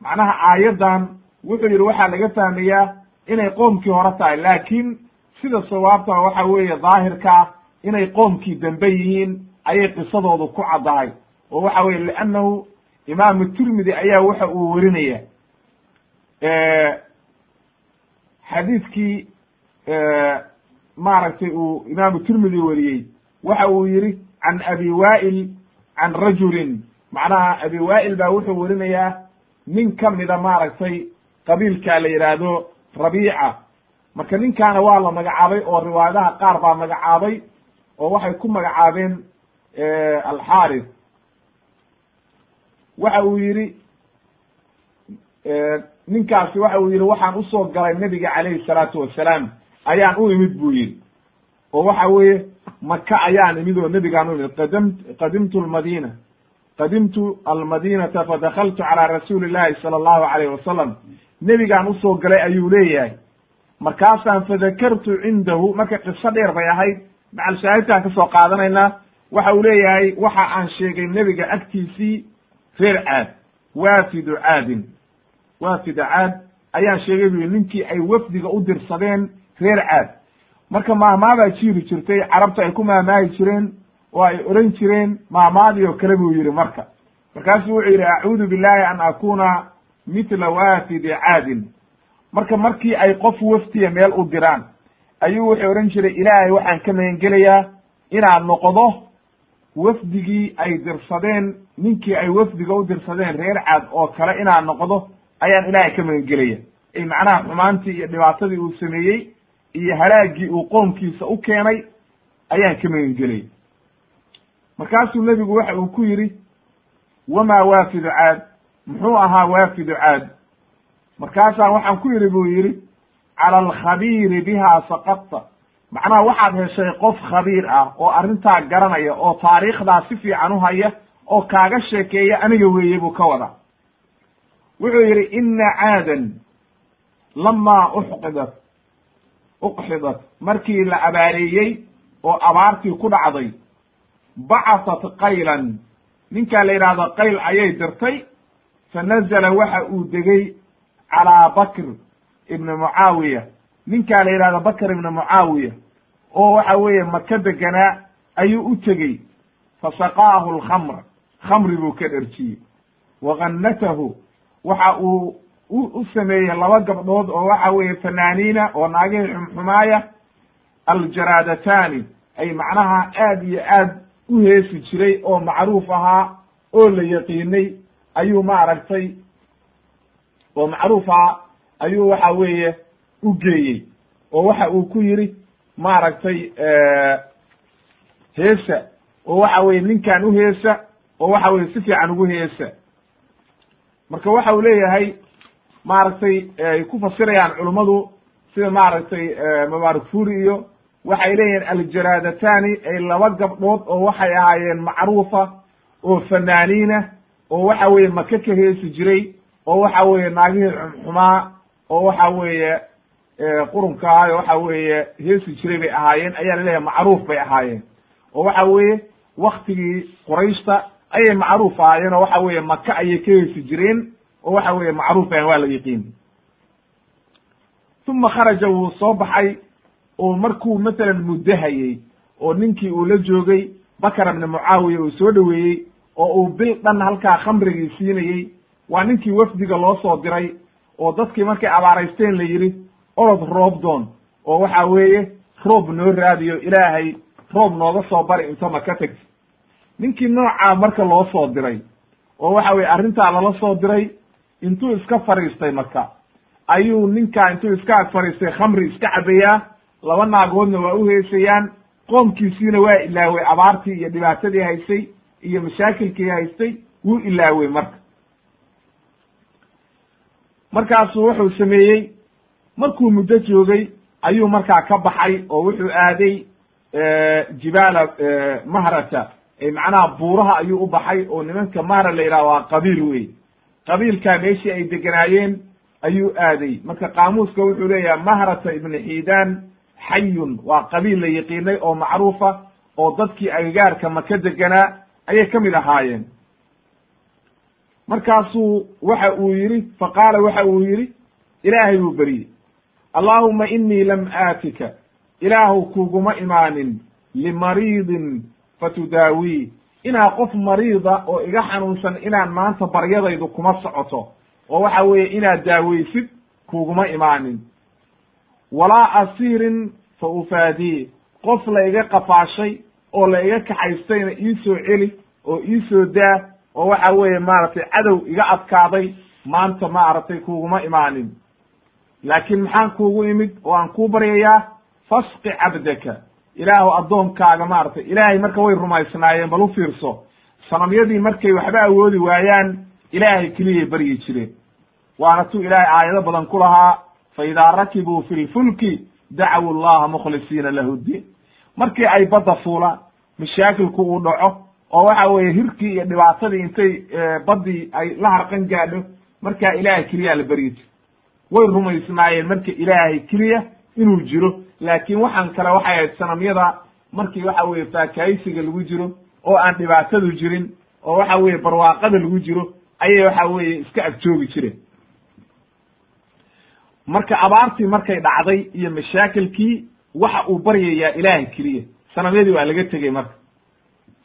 macnaha aayaddan wuxuu yidhi waxaa laga fahmayaa inay qoomkii hore tahay laakiin sida sawaabta waxa weeye daahirkaa inay qoomkii dambe yihiin ayay qisadoodu ku caddahay. Oo waxa weye liannahu imaamu tirmidi ayaa waxa uu werinaya xadiidkii maaragtay uu imaamu tirmidi weriyey waxa uu yihi can abi wa'il can rajulin. Macnaha abi wa'il baa wuxuu werinayaa nin ka mida maaragtay qabiilka la yidhaahdo rabiica. Marka ninkaana waa la magacaabay oo riwaayadaha qaar baa magacaabay oo waxay ku magacaabeen alxaaris. Waxa uu yidhi ninkaasi waxa uu yidhi waxaan u soo galay nebiga calayhi salaatu wasalaam ayaan u imid buu yidhi. Oo waxa weeye maka ayaan imid oo nebigaan u imid qadam qadimtu lmadina qadimtu almadinata fadakaltu calaa rasuuli llahi sala allahu alayh wasalam. Nebigaan u soo galay ayuu leeyahay. Markaasaan fadakartu cindahu marka qiso dheer bay ahayd macal shaahidkaan ka soo qaadanaynaa waxa uu leeyahay waxa aan sheegay nebiga agtiisii reer caad waafidu caadin waafida caad ayaan sheegay bu ninkii ay wafdiga u dirsadeen reer caad. Marka maahmaadaa jiiri jirtay carabta ay ku maahmaahi jireen oo ay oran jireen maahmaadii oo kale buu yidhi marka. Markaasuu wuxuu yidhi acuudu billahi an akuna mitla waafidi caadin. Marka markii ay qof waftiya meel u diraan ayuu wuxuu odhan jiray ilaahay waxaan ka magangelayaa inaad noqdo wafdigii ay dirsadeen ninkii ay wafdiga u dirsadeen reer caad oo kale inaad noqdo ayaan ilaahay ka magangelaya ay macnaha xumaantii iyo dhibaatadii uu sameeyey iyo halaagii uu qoomkiisa u keenay ayaan ka magangelaya markaasuu nebigu waxa uu ku yidhi wamaa waafidu caad? Muxuu ahaa waafidu caad. Markaasaa waxaan ku yidhi buu yidhi cala alkhabiiri biha saqadta macnaha waxaad heshay qof khabiir ah oo arrintaa garanaya oo taariikhdaa si fiican u haya oo kaaga sheekeeya aniga weeye buu ka wada wuxuu yidhi ina caadan lamaa uxqidat uqxidat. Markii la abaareeyey oo abaartii ku dhacday bacasat qaylan. Ninkaa la yidhaahdo qayl ayay dirtay. Fa waxa uu degey calaa bakr ibni mucaawiya. Ninkaa la yidhahdo bakr ibni mucaawiya oo waxa weeye maka deganaa ayuu u tegey. Fasaqaahu alkhamra khamri buu ka dherjiyey wa gannatahu waxa uu u sameeyey laba gabdhood oo waxa weeye fanaaniina oo naagihii xumxumaaya aljaraadataani ay macnaha aad iyo aad u heesi jiray oo macruuf ahaa oo la yaqiinay ayuu maaragtay oo macruuf ahaa ayuu waxa weeye u geeyey oo waxa uu ku yidhi maaragtay heesa oo waxa weye ninkan u heesa oo waxa weye si fiican ugu heesa marka waxa uu leeyahay maaragtay ay ku fasirayaan culummadu sida maaragtay mubaarak furi iyo waxay leeyihiin aljaraadataani ay laba gabdhood oo waxay ahaayeen macruufa oo fanaaniina oo waxa weeye maka ka heesi jiray oo waxa weeye naagihii xumxumaa oo waxa weeye qurunka ahayo waxa weeye heesi jiray bay ahaayeen ayaa la leeyahay macruuf bay ahaayeen. Oo waxa weeye waktigii qurayshta ayay macruuf ahaayeen oo waxa weeye maka ayay ka heesi jireen oo waxa weeye macruuf ayan waa la yiqiin uma kharaja wuu soo baxay oo markuu masalan muddahayey oo ninkii uu la joogay bakar ibni mucaawiya uu soo dhoweeyey oo uu bil dhan halkaa khamrigii siinayey waa ninkii wafdiga loo soo diray oo dadkii markay abaaraysteen la yidhi orod roobdoon oo waxa weeye roob noo raadiyo ilaahay roob nooga soo bari inta maka tagti ninkii noocaa marka loo soo diray oo waxa weye arrintaa lala soo diray intuu iska fadhiistay marka ayuu ninkaa intuu iska ag fadhiistay khamri iska cabayaa laba naagoodna waa u heesayaan qoomkiisiina waa ilaaway abaartii iyo dhibaatadii haysay iyo mashaakilkii haystay wuu ilaawey marka. Markaasuu wuxuu sameeyey markuu muddo joogay ayuu markaa ka baxay oo wuxuu aaday jibaala mahrata macnaha buuraha ayuu u baxay oo nimanka mahra la yidhaha waa qabiil wey qabiilkaa meeshii ay deganaayeen ayuu aaday. Marka qaamuuska wuxuu leeyahay mahrata ibni xiidaan xayun waa qabiil la yiqiinay oo macruufa oo dadkii agagaarka maka deganaa ayay ka mid ahaayeen. Markaasuu waxa uu yidhi faqaala waxa uu yidhi ilaahay buu beriyey allaahuma inii lam aatika ilaahu kuguma imaanin limariidin fatudaawii inaa qof mariida oo iga xanuunsan inaan maanta baryadaydu kuma socoto oo waxa weeye inaad daaweysid kuguma imaanin walaa asiirin fa ufaadii qof la iga qafaashay oo la iga kaxaystayna ii soo celi oo ii soo daa oo waxa weeye maaragtay cadow iga adkaaday maanta maaragtay kuguma imaanin laakiin maxaan kuugu imid oo aan kuu baryayaa fasqi cabdaka ilaahu addoonkaaga maaragtay ilaahay marka way rumaysnaayeen bal u fiirso. Sanamyadii markay waxba awoodi waayaan ilaahay keliyay baryi jireen. Waana tuu ilaahay aayado badan ku lahaa fa idaa rakibuu fi lfulki dacawu llaha mukhlisiina lahu ddiin markii ay badda fuulaan mashaakilku uu dhaco oo waxa weeye hirkii iyo dhibaatadii intay baddii ay la harqan gaadho markaa ilaahay keliyaa la beryi jir. Way rumaysnaayeen marka ilaahay keliya inuu jiro laakiin waxaan kale waxay ahayd sanamyada markii waxa weye faakahaysiga lagu jiro oo aan dhibaatadu jirin oo waxa weye barwaaqada lagu jiro ayay waxa weeye iska agjoogi jireen. Marka abaartii markay dhacday iyo mashaakilkii waxa uu baryayaa ilaahay keliya sanamyadii waa laga tegey marka.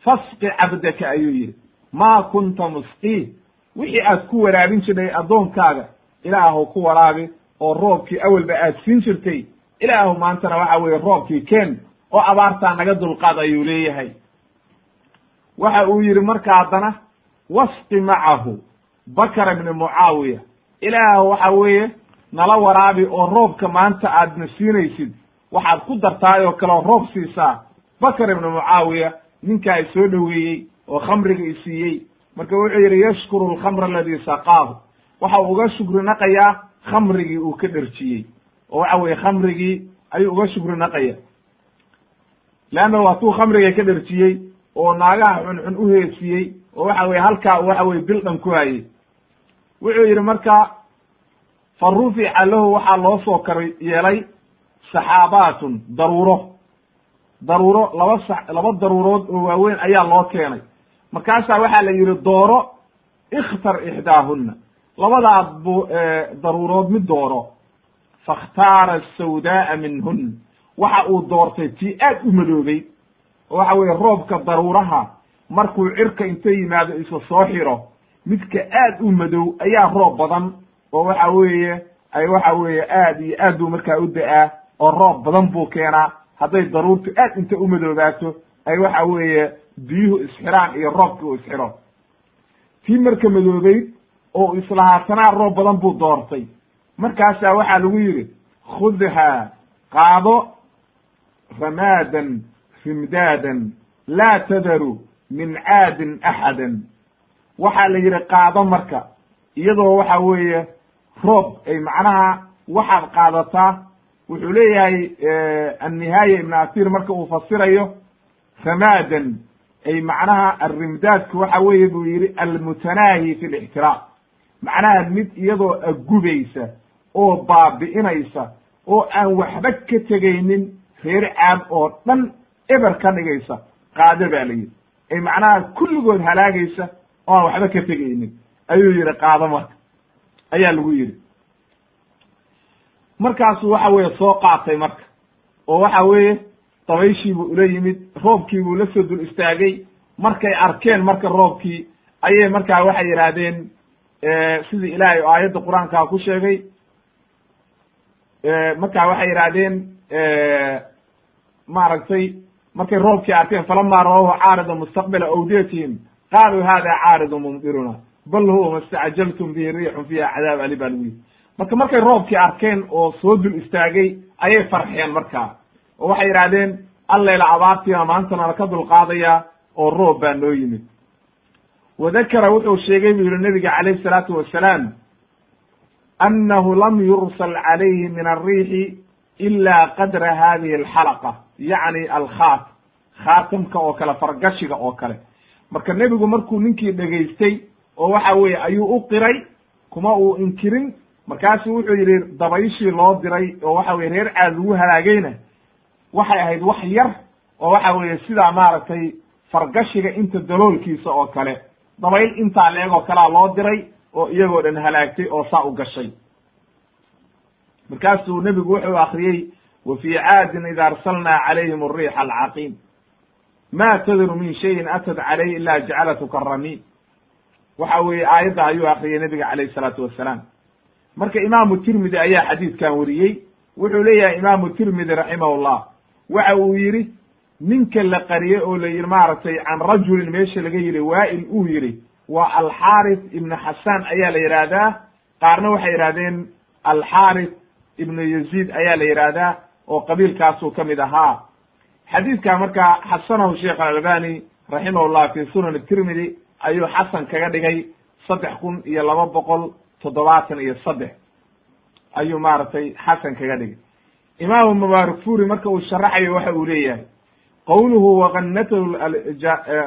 Fasqi cabdaka ayuu yidhi. Maa kunta musqii wixii aad ku waraabin jirtay addoonkaaga ilaahu ku waraabi oo roobkii awelba aad siin jirtay ilaahu maantana waxa weeye roobkii keen oo abaartaa naga dulqaad ayuu leeyahay. Waxa uu yidhi marka haddana wasqi macahu bakar ibni mucaawiya. Ilaahu waxa weeye nala waraabi oo roobka maanta aadna siinaysid waxaad ku dartaayoo kaleo roob siisaa. Bakar ibni mucaawiya ninkaa i soo dhoweeyey oo khamriga i siiyey. Marka wuxuu yidhi yashkuru alkhamra aladii saqaahu. Waxa uga shukri naqayaa khamrigii uu ka dherjiyey oo waxa weye khamrigii ayuu uga shukri naqaya. Leanna waatuu khamriga ka dherjiyey oo naagaha xunxun u heesiyey oo waxa weye halkaa waxa weye bil dhan ku hayey wuxuu yidhi marka fa rufica lahu waxaa loo soo kar yeelay saxaabaatun daruuro. Daruuro laba sa laba daruurood oo waaweyn ayaa loo keenay. Markaasaa waxaa la yidhi dooro ikhtar ixdaahunna. Labadaa bu daruurood mid dooro fakhtaara asawdaaa minhun. Waxa uu doortay tii aad u madoobay. Oo waxa weeye roobka daruuraha markuu cirka inta yimaado isa soo xiro midka aad u madow ayaa roob badan oo waxa weeye ay waxa weeye aad iyo aad buu markaa u da'aa oo roob badan buu keenaa. Hadday daruurtu aad inta u madoobaato ay waxa weeye biyuhu isxiraan iyo roobki uu isxiro. Tii marka madoobeyd oo islahaasanaa roob badan buu doortay markaasaa waxaa lagu yidhi khudhaa qaado ramaadan rimdaadan laa tadaru min caadin axadan. Waxaa la yidhi qaado marka. Iyadoo waxa weeye roob ay macnaha waxaad qaadataa wuxuu leeyahay annihaaya ibn asiir marka uu fasirayo ramaadan ay macnaha arrimdaadku waxa weeye buu yidhi almutanaahi fi lixtiraaq macnaha mid iyadoo agubaysa oo baabi'inaysa oo aan waxba ka tegaynin reer caad oo dhan eber ka dhigaysa qaado baa la yidhi. Ay macnaha kulligood halaagaysa oo aan waxba ka tegaynin. Ayuu yidhi qaado marka. Ayaa lagu yidhi. Markaasuu waxa weeye soo qaatay marka oo waxa weeye dabayshiibuu ula yimid roobkiibuu la soo dul istaagay. Markay arkeen marka roobkii ayay markaa waxay yidhaahdeen sidii ilaahay aayadda qur'aankaa ku sheegay markaa waxay yidhaahdeen maaragtay markay roobkii arkeen falamaa rawahu caarida mustaqbila awdiyatihim qaaluu hada caaridu mumdiruna bal huwa ma stacjaltum bihi riixun fiiha cadaab ali baa lagu yidhi. Marka markay roobkii arkeen oo soo dul istaagay ayay farxeen markaa oo waxay yidhahdeen allayla abaartiiba maantana laka dulqaadaya oo roob baa noo yimid. Wadakara wuxuu sheegay buu yihi nabiga calayhi salaatu wasalaam annahu lam yursal calayhi min alriixi ila qadra hadihi alxalaqa yacni alkhaat khaatamka oo kale fargashiga oo kale marka nebigu markuu ninkii dhegaystay oo waxa weeye ayuu u qiray kuma uu inkirin markaasuu wuxuu yidhi dabayshii loo diray oo waxa weye reer caad lagu halaagayna waxay ahayd wax yar oo waxa weeye sidaa maaragtay fargashiga inta daloolkiisa oo kale dabayl intaa leeg oo kalea loo diray oo iyagoo dhan halaagtay oo saa u gashay. Markaasuu nebigu wuxuu akriyey wa fii caadin ida arsalnaa calayhim ariixa alcaqiim. Ma tadru min shayin atad calayh ila jacalatu karamiin waxa weeye aayadda ayuu akriyey nebiga calayh salaatu wasalaam marka imaamu tirmidi ayaa xadiidkan wariyey. Wuxuu leeyahay imaamu tirmidi raximahullah. Waxa uu yidhi ninka la qariyey oo la yidhi maaragtay can rajulin meesha laga yidhi waa'il uu yidhi waa alxaaris ibnu xasaan ayaa la yidhaahdaa qaarna waxay yidhahdeen alxaaris ibnu yaziid ayaa la yidhaahdaa oo qabiilkaasuu ka mid ahaa xadiidka markaa xasanahu sheekh alalbani raximahullah fi sunan tirmidi ayuu xasan kaga dhigay saddex kun iyo laba boqol toddobaatan iyo saddex ayuu maaragtay xasan kaga dhigay imaamu mubaarak furi marka uu sharaxayo waxa uu leeyahay qowluhu waganatahu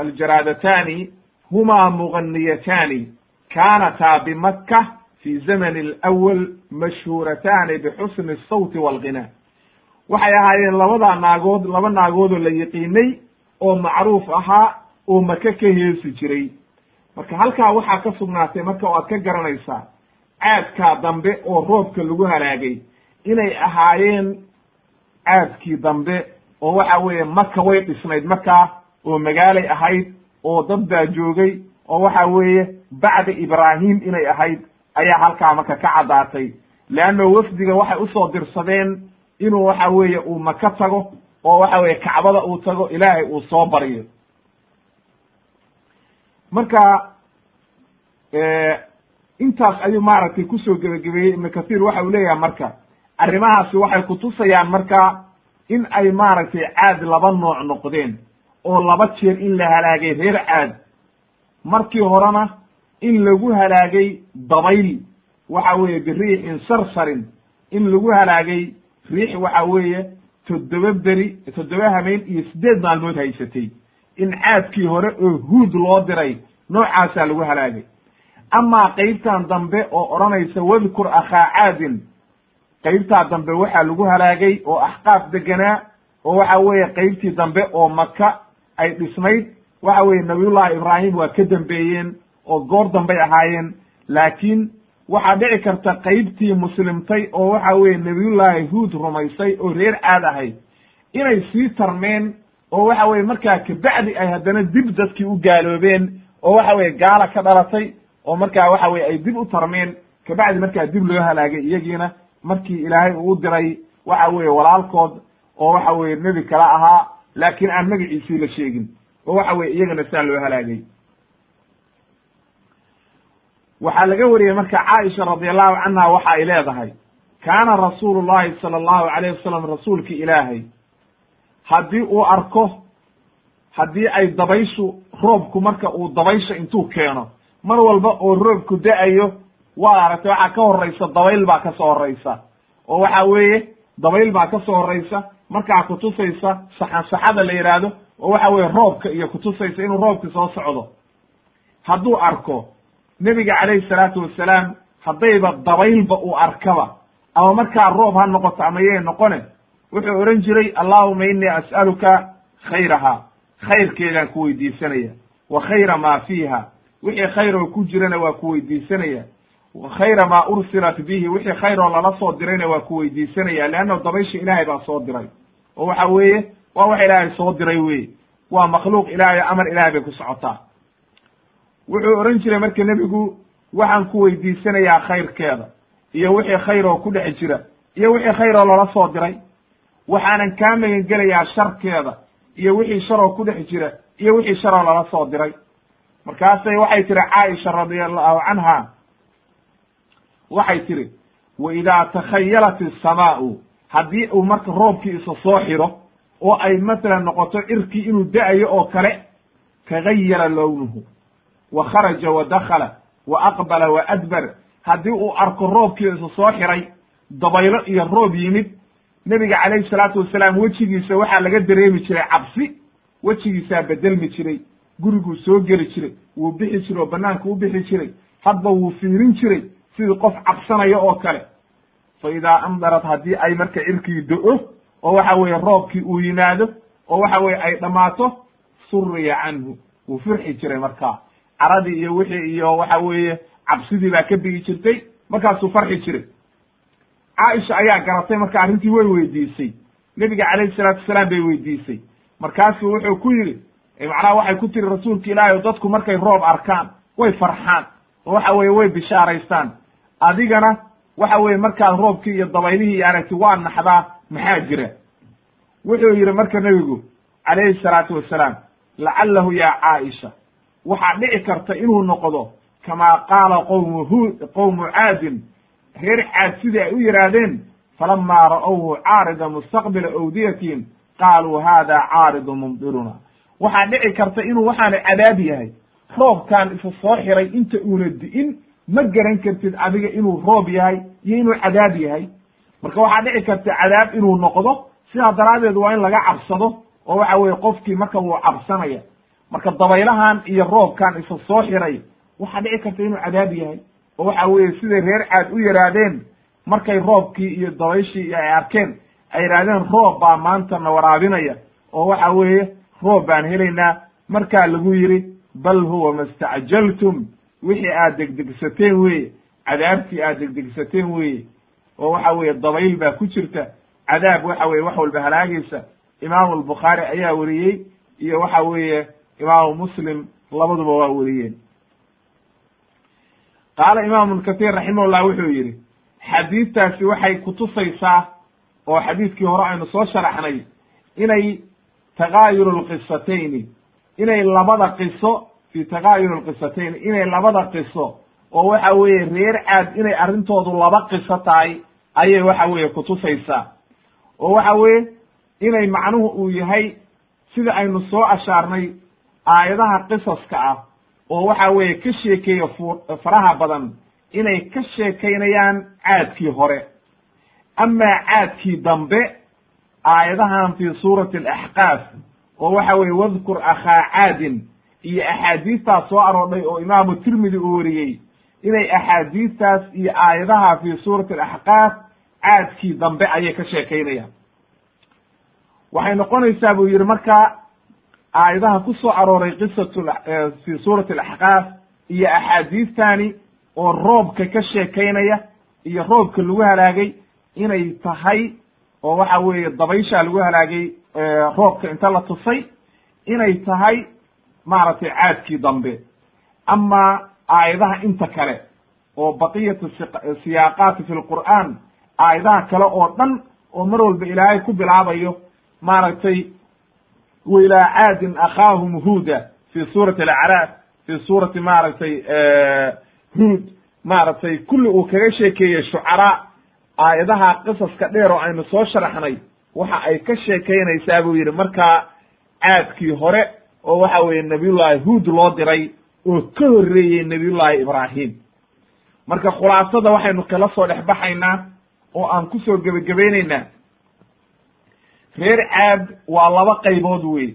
aljaraadataani humaa muganiyataani kaanataa bimaka fi zamani alawal mashhuurataani bixusni asawti walghina waxay ahaayeen labadaa naagood laba naagoodoo la yiqiinay oo macruuf ahaa oo maka ka heesi jiray marka halkaa waxaa ka sugnaatay marka o aad ka garanaysaa caadkaa dambe oo roobka lagu halaagay inay ahaayeen caadkii dambe oo waxa weeye maka way dhisnayd markaa oo magaalay ahayd oo dad baa joogay oo waxa weeye bacda ibraahim inay ahayd ayaa halkaa marka ka caddaatay. Leanno wafdiga waxay u soo dirsadeen inuu waxa weeye uu maka tago oo waxa weeye kacbada uu tago ilaahay uu soo baryo marka intaas ayuu maaragtay ku soo gebagabeeyey ibnu kathiir waxa uu leeyahay marka arrimahaasi waxay kutusayaan marka in ay maaragtay caad laba nooc noqdeen oo laba jeer in la halaagay reer caad markii horena in lagu halaagay dabayl waxa weeye biriixin sarsarin. In lagu halaagay riix waxa weeye toddoba beri toddoba habeen iyo siddeed maalmood haysatay. In caadkii hore oo huud loo diray noocaasaa lagu halaagay. Amaa qeybtan dambe oo odhanaysa wadkur akhaa caadin. Qeybtaa dambe waxaa lagu halaagay oo axqaaf deganaa oo waxa weeye qeybtii dambe oo maka ay dhisnayd waxa weeye nabiyullahi ibraahim waa ka dambeeyeen oo goor dambay ahaayeen. Laakiin waxaa dhici karta qeybtii muslimtay oo waxa weeye nabiyullaahi huud rumaysay oo reer caad ahayd. Inay sii tarmeen oo waxa weye markaa kabacdi ay haddana dib dadkii u gaaloobeen oo waxa weye gaala ka dhalatay oo markaa waxa weye ay dib u tarmeen. Kabacdi markaa dib loo halaagay iyagiina. Markii ilaahay uu diray waxa weeye walaalkood oo waxa weye nebi kale ahaa laakiin aan magaciisii la sheegin. Oo waxa weye iyagana saa loo halaagay. Waxaa laga wariyey marka caaisha radi allahu canha waxa ay leedahay. Kaana rasuulu llahi sala allahu alayh wasalam rasuulki ilaahay. Haddii uu arko haddii ay dabayshu roobku marka uu dabaysha intuu keeno mar walba oo roobku da'ayo waa aragtay waxaa ka horraysa dabayl baa ka soo horraysa. Oo waxa weeye dabayl baa ka soo horraysa markaa kutusaysa saxan saxada la yidhaahdo oo waxa weeye roobka iyo kutusaysa inuu roobki soo socdo. Hadduu arko nebiga calayhi salaatu wasalaam haddayba dabaylba uu arkaba. Ama markaa roob ha noqoto ama yay noqone wuxuu odhan jiray allahuma innii as'aluka khayraha. Khayrkeedaan ku weydiisanaya. Wa khayra maa fiiha. Wixii khayr oo ku jirana waa ku weydiisanaya. Wa khayra maa ursilat bihi. Wixii khayr oo lala soo dirayna waa ku weydiisanaya. Leanna dabaysha ilaahay baa soo diray oo waxa weeye waa wax ilaahay soo diray weye waa makhluuq ilaahay amar ilahay bay ku socotaa. Wuxuu odhan jiray marka nebigu waxaan ku weydiisanayaa khayrkeeda iyo wixii khayr oo ku dhex jira iyo wixii khayr oo lala soo diray. Waxaanan kaa magan gelayaa sharkeeda iyo wixii sharoo ku dhex jira iyo wixii sharoo lala soo diray. Markaasay waxay tihi caaisha radia allahu canha waxay tihi wa idaa takhayalat isamaa'u haddii uu marka roobkii isa soo xidho oo ay masalan noqoto cirkii inuu da'ayo oo kale tagayara lownuhu wa kharaja wa dakhala wa aqbala wa adbar. Haddii uu arko roobkii isa soo xiray dabaylo iyo roob yimid nebiga calayhi salaatu wasalaam wejigiisa waxaa laga dareemi jiray cabsi wejigiisaa bedelmi jiray guriguu soo geli jiray wuu bixi jiray oo banaanka u bixi jiray hadba wuu fiirin jiray sidii qof cabsanaya oo kale fa idaa amdarat haddii ay marka cirkii do-o oo waxa weeye roobkii uu yimaado oo waxa weye ay dhammaato suriya canhu wuu firxi jiray markaa caradii iyo wixii iyo waxa weeye cabsidii baa ka bigi jirtay markaasuu farxi jiray caaisha ayaa garatay marka arrintii way weydiisay nebiga calayhi salaatu wasalaam bay weydiisay markaasuu wuxuu ku yidhi macnaha waxay ku tiri rasuulka ilaahi o dadku markay roob arkaan way farxaan oo waxa weeye way bishaaraystaan adigana waxa weeye markaad roobkii iyo dabaylihii iyo aragti waa naxdaa maxaa jira? Wuxuu yidhi marka nebigu calayhi salaatu wasalaam lacalahu ya caaisha waxaa dhici karta inuu noqdo kamaa qaala qowmu huud qowmu caadin reer caad sidii ay u yidhaahdeen falamaa ra'owhu caarida mustaqbila awdiyatihim qaaluu hada caaridu mumdiruna waxaa dhici karta inuu waxaana cadaab yahay roobkaan isa soo xiray inta uuna di'in ma garan kartid adiga inuu roob yahay iyo inuu cadaab yahay. Marka waxaa dhici karta cadaab inuu noqdo sidaa daraaddeed waa in laga cabsado oo waxa weye qofkii marka wuu cabsanaya. Marka dabaylahan iyo roobkan isa soo xiray waxaa dhici karta inuu cadaab yahay oo waxa weeye siday reer caad u yidhaahdeen markay roobkii iyo dabayshii ay arkeen ay yidhahdeen roob baa maanta na waraabinaya. Oo waxa weeye roob baan helaynaa. Markaa lagu yidhi bal huwa ma stacjaltum wixii aad degdegsateen weye cadaabtii aad degdegsateen weye oo waxa weeye dabayl baa ku jirta. Cadaab waxa weye wax walba halaagaysa. Imaamu albukhaari ayaa weriyey iyo waxa weeye imaamu muslim labaduba waa weriyeen qaala imaamu ibnu katiir raximahullah wuxuu yidhi xadiidtaasi waxay kutusaysaa oo xadiidkii hore aynu soo sharaxnay inay takaayuru lqisatayni inay labada qiso fi takaayur lqisatayni inay labada qiso oo waxa weeye reer caad inay arrintoodu laba qiso tahay ayay waxa weeye kutusaysaa oo waxa weeye inay macnuhu uu yahay sida aynu soo ashaarnay aayadaha qisaska ah oo waxa weeye ka sheekeeya faraha badan inay ka sheekaynayaan caadkii hore. Amaa caadkii dambe aayadahan fi suurati alaxqaaf oo waxa weeye wadkur akhaa caadin iyo axaadiistaas soo aroodhay oo imaamu tirmidi uu wariyey inay axaadiistaas iyo aayadaha fi suurati alaxqaaf caadkii dambe ayay ka sheekaynayaan. Waxay noqonaysaa buu yidhi marka aayadaha ku soo arooray qisatu fi suurati alaxqaaf iyo axaadiistani oo roobka ka sheekaynaya iyo roobka lagu halaagay inay tahay oo waxa weeye dabayshaa lagu halaagay roobka inta la tusay inay tahay maaragtay caadkii dambe. Amaa aayadaha inta kale oo baqiyatu siyaaqaati fi lqur'aan aayadaha kale oo dhan oo mar walba ilaahay ku bilaabayo maaragtay wailaa caadin akhaahum huuda fi suurati alacraaf fi suurati maaragtay huud. Maaragtay kulli uu kaga sheekeeyey shucaraa aayadaha qisaska dheer oo aynu soo sharaxnay waxa ay ka sheekaynaysaa buu yidhi markaa caadkii hore oo waxa weeye nabiyullaahi huud loo diray oo ka horreeyey nabiyullaahi ibraahim. Marka khulaasada waxaynu kala soo dhex baxaynaa oo aan ku soo gebagabaynaynaa reer caad waa laba qaybood wey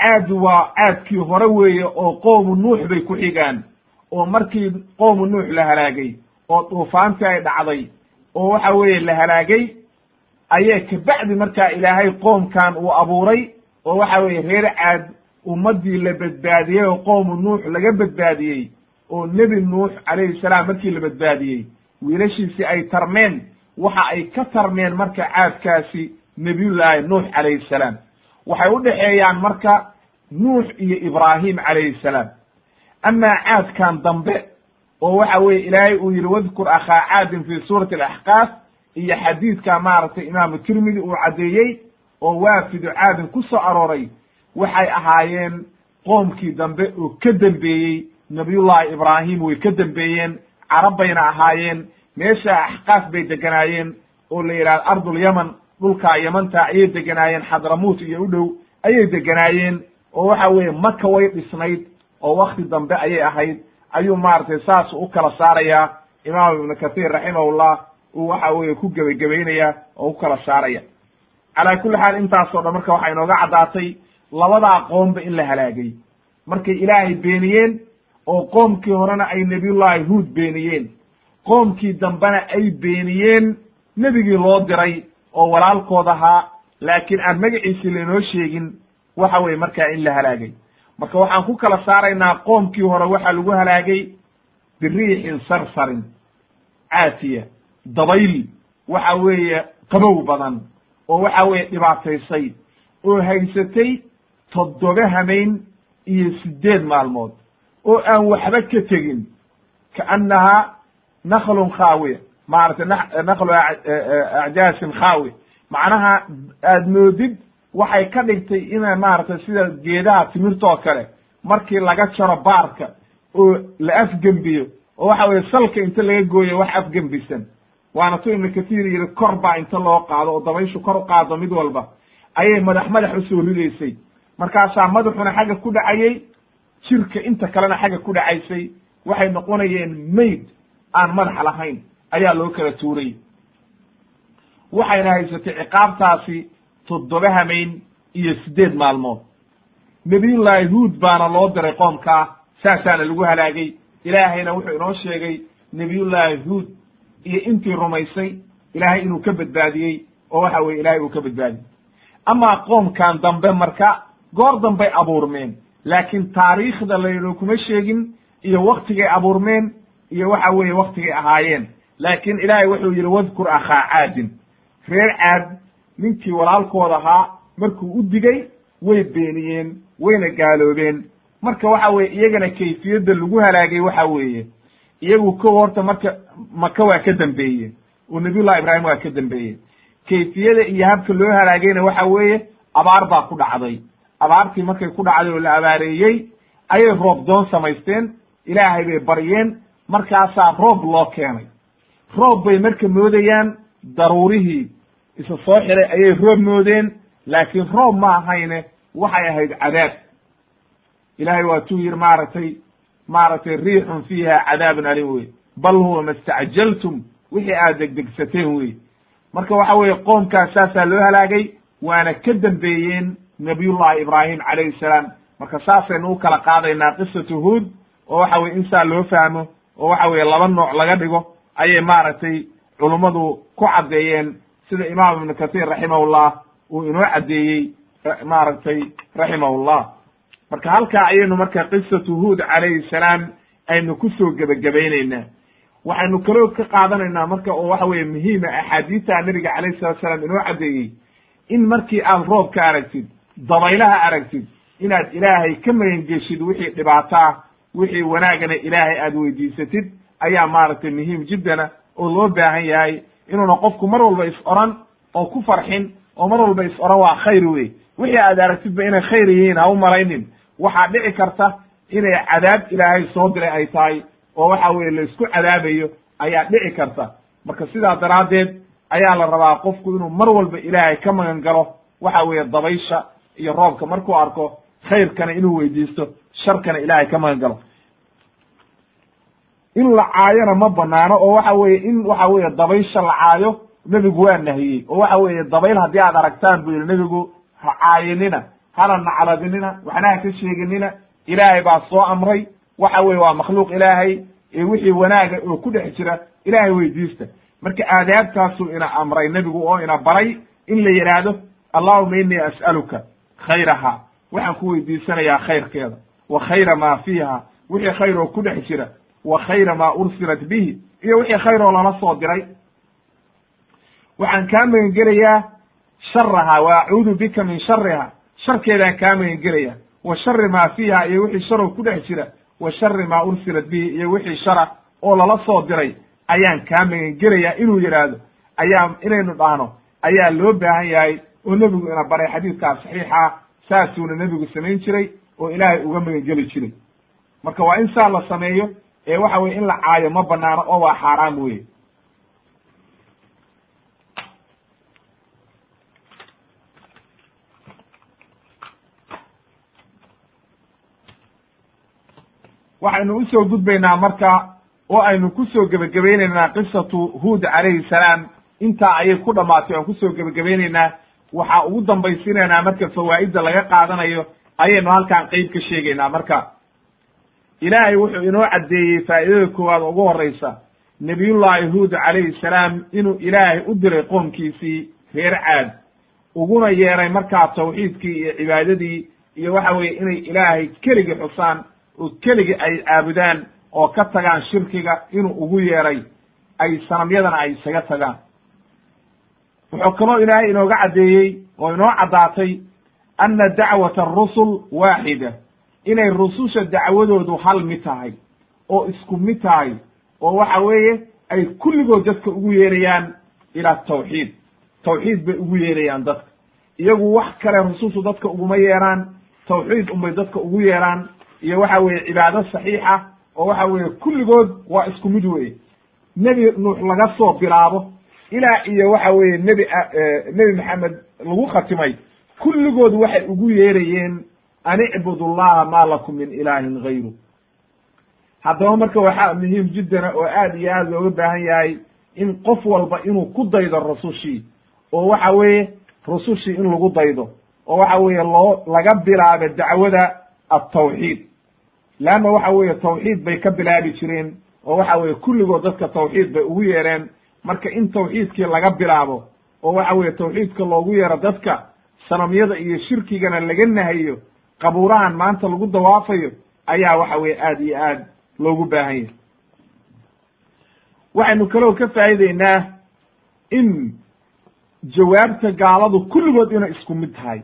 caad waa caadkii hore weeye oo qowmu nuux bay ku xigaan oo markii qowmu nuux la halaagay oo duufaantii ay dhacday oo waxa weeye la halaagay ayee kabacdi markaa ilaahay qoomkan uu abuuray oo waxa weeye reer caad ummaddii la badbaadiyey oo qowmu nuux laga badbaadiyey oo nebi nuux calayhi salaam markii la badbaadiyey wiilashiisii ay tarmeen waxa ay ka tarmeen marka caadkaasi nebiyullaahi nuux calayhi salaam. Waxay u dhexeeyaan marka nuux iyo ibraahim calayhi salaam. Amaa caadkan dambe oo waxa weeye ilaahay uu yidhi wadkur akhaa caadin fi suurati alaxqaaf iyo xadiidka maaragtay imaamu tirmidi uu caddeeyey oo waafidu caadin ku soo arooray waxay ahaayeen qoomkii dambe oo ka dembeeyey nabiyullahi ibraahim way ka dembeeyeen carab bayna ahaayeen meesha axqaaf bay deganaayeen oo la yidhahdo ardul yaman dhulkaa yamanta ayay deganaayeen xadramuut iyo u dhow ayay deganaayeen oo waxa weeye maka way dhisnayd oo wakti dambe ayay ahayd. Ayuu maaragtay saas u kala saarayaa imaam ibnu kathiir raximahullah uu waxa weeye ku gebagabaynaya oo u kala saaraya. Calaa kulli xaal intaasoo dhan marka waxaa inooga caddaatay labadaa qoomba in la halaagay. Markay ilaahay beeniyeen oo qoomkii horena ay nebiyullahi huud beeniyeen. Qoomkii dambena ay beeniyeen nebigii loo diray oo walaalkood ahaa. Laakiin aan magaciisi lainoo sheegin waxa weye markaa in la halaagay. Marka waxaan ku kala saaraynaa qoomkii hore waxaa lagu halaagay biriixin sarsarin caatiya dabayl waxa weeye qabow badan oo waxa weeye dhibaataysay oo haysatay toddoba hamayn iyo siddeed maalmood oo aan waxba ka tegin kaannahaa naklun khaawiya maaragtay naklu acjaasin khaawi. Macnaha aad moodid waxay ka dhigtay ina maaragtay sida geedaha timirtoo kale markii laga jaro baarka oo la afgembiyo oo waxa weye salka inta laga gooyo wax afgembisan waana tu ibnu kathiir yihi kor baa inta loo qaado oo dabayshu kor u qaado mid walba. Ayay madax madax u soo ridaysay markaasaa madaxuna xagga ku dhacayey jirka inta kalena xagga ku dhacaysay waxay noqonayeen mayd aan madax lahayn ayaa loo kala tuuray. Waxayna haysatay ciqaabtaasi toddoba hamayn iyo siddeed maalmood. Nebiyullaahi huud baana loo diray qoomkaa saasaana lagu halaagay. Ilaahayna wuxuu inoo sheegay nebiyullaahi huud iyo intii rumaysay ilaahay inuu ka badbaadiyey oo waxa weye ilahay uu ka badbaadiyey. Amaa qoomkan dambe marka goor dambay abuurmeen. Laakiin taariikhda laynoo kuma sheegin iyo waktigay abuurmeen iyo waxa weeye waktigay ahaayeen. Laakiin ilaahay wuxuu yidhi wadkur akhaa caadin. Reer caad ninkii walaalkood ahaa markuu u digay way beeniyeen wayna gaaloobeen. Marka waxa weye iyagana kayfiyadda lagu halaagay waxa weeye iyagu ko horta marka maka waa ka dambeeye oo nabiyullahi ibraahim waa ka dambeeye kayfiyada iyo habka loo halaagayna waxa weeye abaar baa ku dhacday abaartii markay ku dhacday oo la abaareeyey ayay roob doon samaysteen ilaahay bay baryeen markaasaa roob loo keenay. Roob bay marka moodayaan daruurihii isa soo xiray ayay roob moodeen laakiin roob ma ahayne waxay ahayd cadaab. Ilaahay waa tuu yidhi maaragtay maaragtay riixun fiiha cadaabun alim wey bal huwa ma stacjaltum wixii aad degdegsateen wey marka waxa weeye qoomkaas saasaa loo halaagay waana ka dambeeyeen nabiyullahi ibraahim calayhi salaam. Marka saasaynu u kala qaadaynaa qisatu huod oo waxa weye in saa loo fahmo oo waxa weye laba nooc laga dhigo ayay maaragtay culummadu ku caddeeyeen sida imaam ibnu kathir raximahullah uu inoo caddeeyey maaragtay raximahullah. Marka halkaa ayaynu marka qisatu huod calayhi salaam aynu ku soo gebagabaynaynaa waxaynu kaloo ka qaadanaynaa marka oo waxa weye muhiima axaadiista nabiga calayhi salatu salaam inoo caddeeyey in markii aad roobka aragtid dabaylaha aragtid inaad ilaahay ka magangeshid wixii dhibaato ah wixii wanaagana ilaahay aad weydiisatid ayaa maaragtay muhiim jiddana oo loo baahan yahay inuuna qofku mar walba is oran oo ku farxin oo mar walba is oran waa khayr wey wixii aad aragtidba inay khayr yihiin ha u malaynin waxaa dhici karta inay cadaab ilaahay soo diray ay tahay oo waxa weye la isku cadaabayo ayaa dhici karta. Marka sidaa daraaddeed ayaa la rabaa qofku inuu mar walba ilaahay ka magan galo waxa weeye dabaysha iyo roobka. Markuu arko khayrkana inuu weydiisto sharkana ilaahay ka magan galo. In la caayona ma banaano oo waxa weeye in waxa weeye dabaysha la caayo nebigu waa nahiyey. Oo waxa weeye dabayl haddii aad aragtaan buu yihi nebigu ha caayinina hana nacladinina waxna ha ka sheeginina ilaahay baa soo amray. Waxa weye waa makhluuq ilaahay ee wixii wanaaga oo ku dhex jira ilaahay weydiista. Marka aadaabtaasuu ina amray nebigu oo ina baray in la yidhaahdo allahuma inii as'aluka khayraha. Waxaan ku weydiisanayaa khayrkeeda. Wa khayra maa fiiha. Wixii khayr oo ku dhex jira. Wa khayra maa ursilat bihi. Iyo wixii khayr oo lala soo diray. Waxaan kaa magan gelayaa sharaha wa acuudu bika min shariha sharkeedaan kaa magan gelaya wa shari maa fiiha iyo wixii sharoo ku dhex jira. Wa shari maa ursilat bihi iyo wixii shara oo lala soo diray. Ayaan kaa magan gelayaa inuu yidhaahdo. Ayaa inaynu dhahno ayaa loo baahan yahay oo nebigu ina baray xadiidkaas saxiixa saasuuna nebigu samayn jiray oo ilaahay uga magangeli jiray. Marka waa in saa la sameeyo ee waxa weye in la caayo ma banaano oo waa xaaraam weye waxaynu u soo gudbaynaa marka oo aynu ku soo gebagabaynaynaa qisatu huud calayhi salaam. Intaa ayay ku dhamaatay oan ku soo gebagabaynaynaa waxaa ugu dambaysiinaynaa marka fawaa'idda laga qaadanayo ayaynu halkaan qeyb ka sheegaynaa. Marka ilaahay wuxuu inoo caddeeyey faa'idada koowaad ugu horreysa. Nebiyullahi huud calayhi salaam inuu ilaahay u diray qoomkiisii reer caad uguna yeeray markaa tawxiidkii iyo cibaadadii iyo waxa weeye inay ilaahay keligii xusaan oo keligii ay caabudaan oo ka tagaan shirkiga inuu ugu yeeray. Ay sanamyadana ay isaga tagaan wuxuu kaloo ilaahay inooga caddeeyey oo inoo caddaatay anna dacwata arusul waaxida inay rususha dacwadoodu hal mid tahay oo isku mid tahay oo waxa weeye ay kulligood dadka ugu yeerayaan ila tawxiid. Tawxiid bay ugu yeerayaan dadka. Iyagu wax kale rusushu dadka uguma yeeraan tawxiid unbay dadka ugu yeeraan iyo waxa weeye cibaado saxiixa oo waxa weeye kulligood waa isku mid weye nebi nuux laga soo bilaabo ilaa iyo waxa weeye nebi nebi maxamed lagu khatimay. Kulligood waxay ugu yeerayeen an icbud llaha ma lakum min ilaahin gayru haddaba marka waxaa muhiim jiddana oo aad iyo aad looga baahan yahay in qof walba inuu ku daydo rusushii oo waxa weeye rusushii in lagu daydo oo waxa weeye loo laga bilaabo dacwada altawxiid leanna waxa weeye tawxiid bay ka bilaabi jireen oo waxa weeye kulligood dadka tawxiid bay ugu yeereen marka in tawxiidkii laga bilaabo oo waxa weeye tawxiidka loogu yeero dadka sanamyada iyo shirkigana laga nahayo qabuurahan maanta lagu dawaafayo ayaa waxa weye aad iyo aad loogu baahan yahay. Waxaynu kaloo ka faa'iideynaa in jawaabta gaaladu kulligood inay isku mid tahay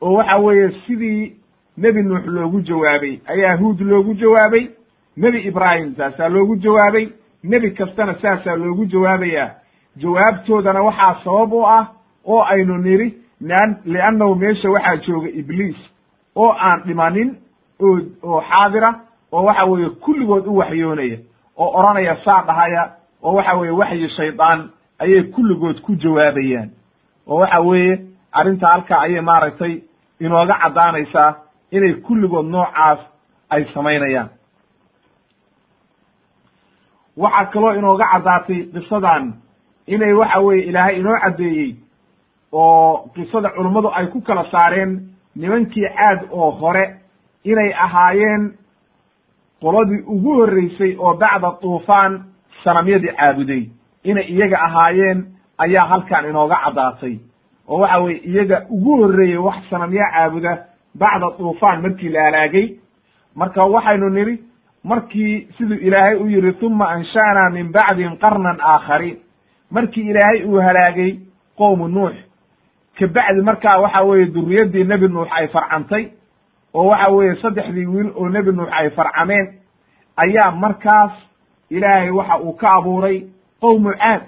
oo waxa weeye sidii nebi nuux loogu jawaabay ayaa huud loogu jawaabay nebi ibraahim saasaa loogu jawaabay nebi kastana saasaa loogu jawaabayaa. Jawaabtoodana waxaa sabab u ah oo aynu nidhi liannahu meesha waxaa jooga ibliis oo aan dhimanin oo oo xaadira oo waxa weeye kulligood u waxyoonaya oo odhanaya saa dhahaya oo waxa weeye waxyi shaydaan ayay kulligood ku jawaabayaan. Oo waxa weeye arrinta halkaa ayay maaragtay inooga caddaanaysaa inay kulligood noocaas ay samaynayaan waxaa kaloo inooga caddaatay qisadan inay waxa weeye ilaahay inoo caddeeyey oo qisada culummadu ay ku kala saareen nimankii caad oo hore inay ahaayeen qoladii ugu horreysay oo bacda tuufaan sanamyadii caabuday. Inay iyaga ahaayeen ayaa halkan inooga caddaatay. Oo waxa weye iyaga ugu horreeyey wax sanamya caabuda bacda tuufaan markii la halaagay marka waxaynu nidhi markii siduu ilaahay u yihi tuma ansha'naa min bacdihim qarnan aakhariin markii ilaahay uu halaagay qowmu nuux kabacdi markaa waxa weeye duriyaddii nebi nuux ay farcantay oo waxa weeye saddexdii wiil oo nebi nuux ay farcameen ayaa markaas ilaahay waxa uu ka abuuray qowmu caad.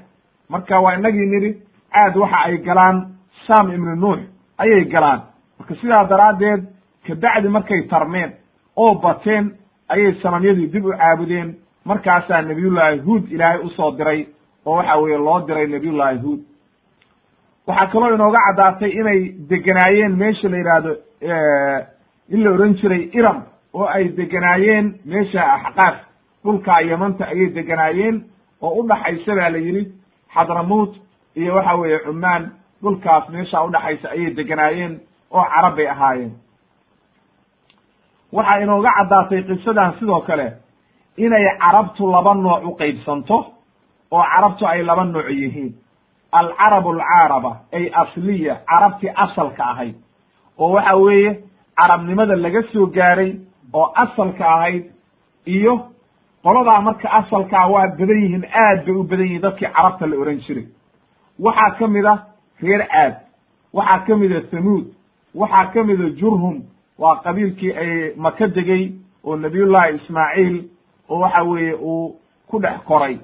Marka waa inagii nidhi caad waxa ay galaan sam ibnu nuux ayay galaan. Marka sidaa daraaddeed kabacdi markay tarmeen oo bateen ayay sanamyadii dib u caabudeen. Markaasaa nebiyullaahi huud ilaahay u soo diray oo waxa weeye loo diray nebiyullaahi huud. Waxaa kaloo inooga caddaatay inay deganaayeen meesha la yidhaahdo in la ohan jiray iram oo ay deganaayeen meesha axqaaf dhulkaa yamanta ayay deganaayeen oo u dhaxaysa baa la yidhi xadramuut iyo waxa weeye cumaan dhulkaas meesha udhaxaysa ayay deganaayeen oo carab bay ahaayeen waxaa inooga caddaatay qisadan sidoo kale inay carabtu laba nooc u qeybsanto oo carabtu ay laba nooc yihiin. Alcarab alcaaraba ay asliya carabtii asalka ahayd oo waxa weeye carabnimada laga soo gaaray oo asalka ahayd iyo qoladaa marka asalkaa waa badan yihiin aad bay u badan yihiin dadkii carabta la ohan jiray. Waxaa ka mid a reer caad waxaa ka mid a thamuud waxaa ka mid a jurhum waa qabiilkii ay maka degay oo nabiyullahi ismaaciil oo waxa weeye uu ku dhex koray.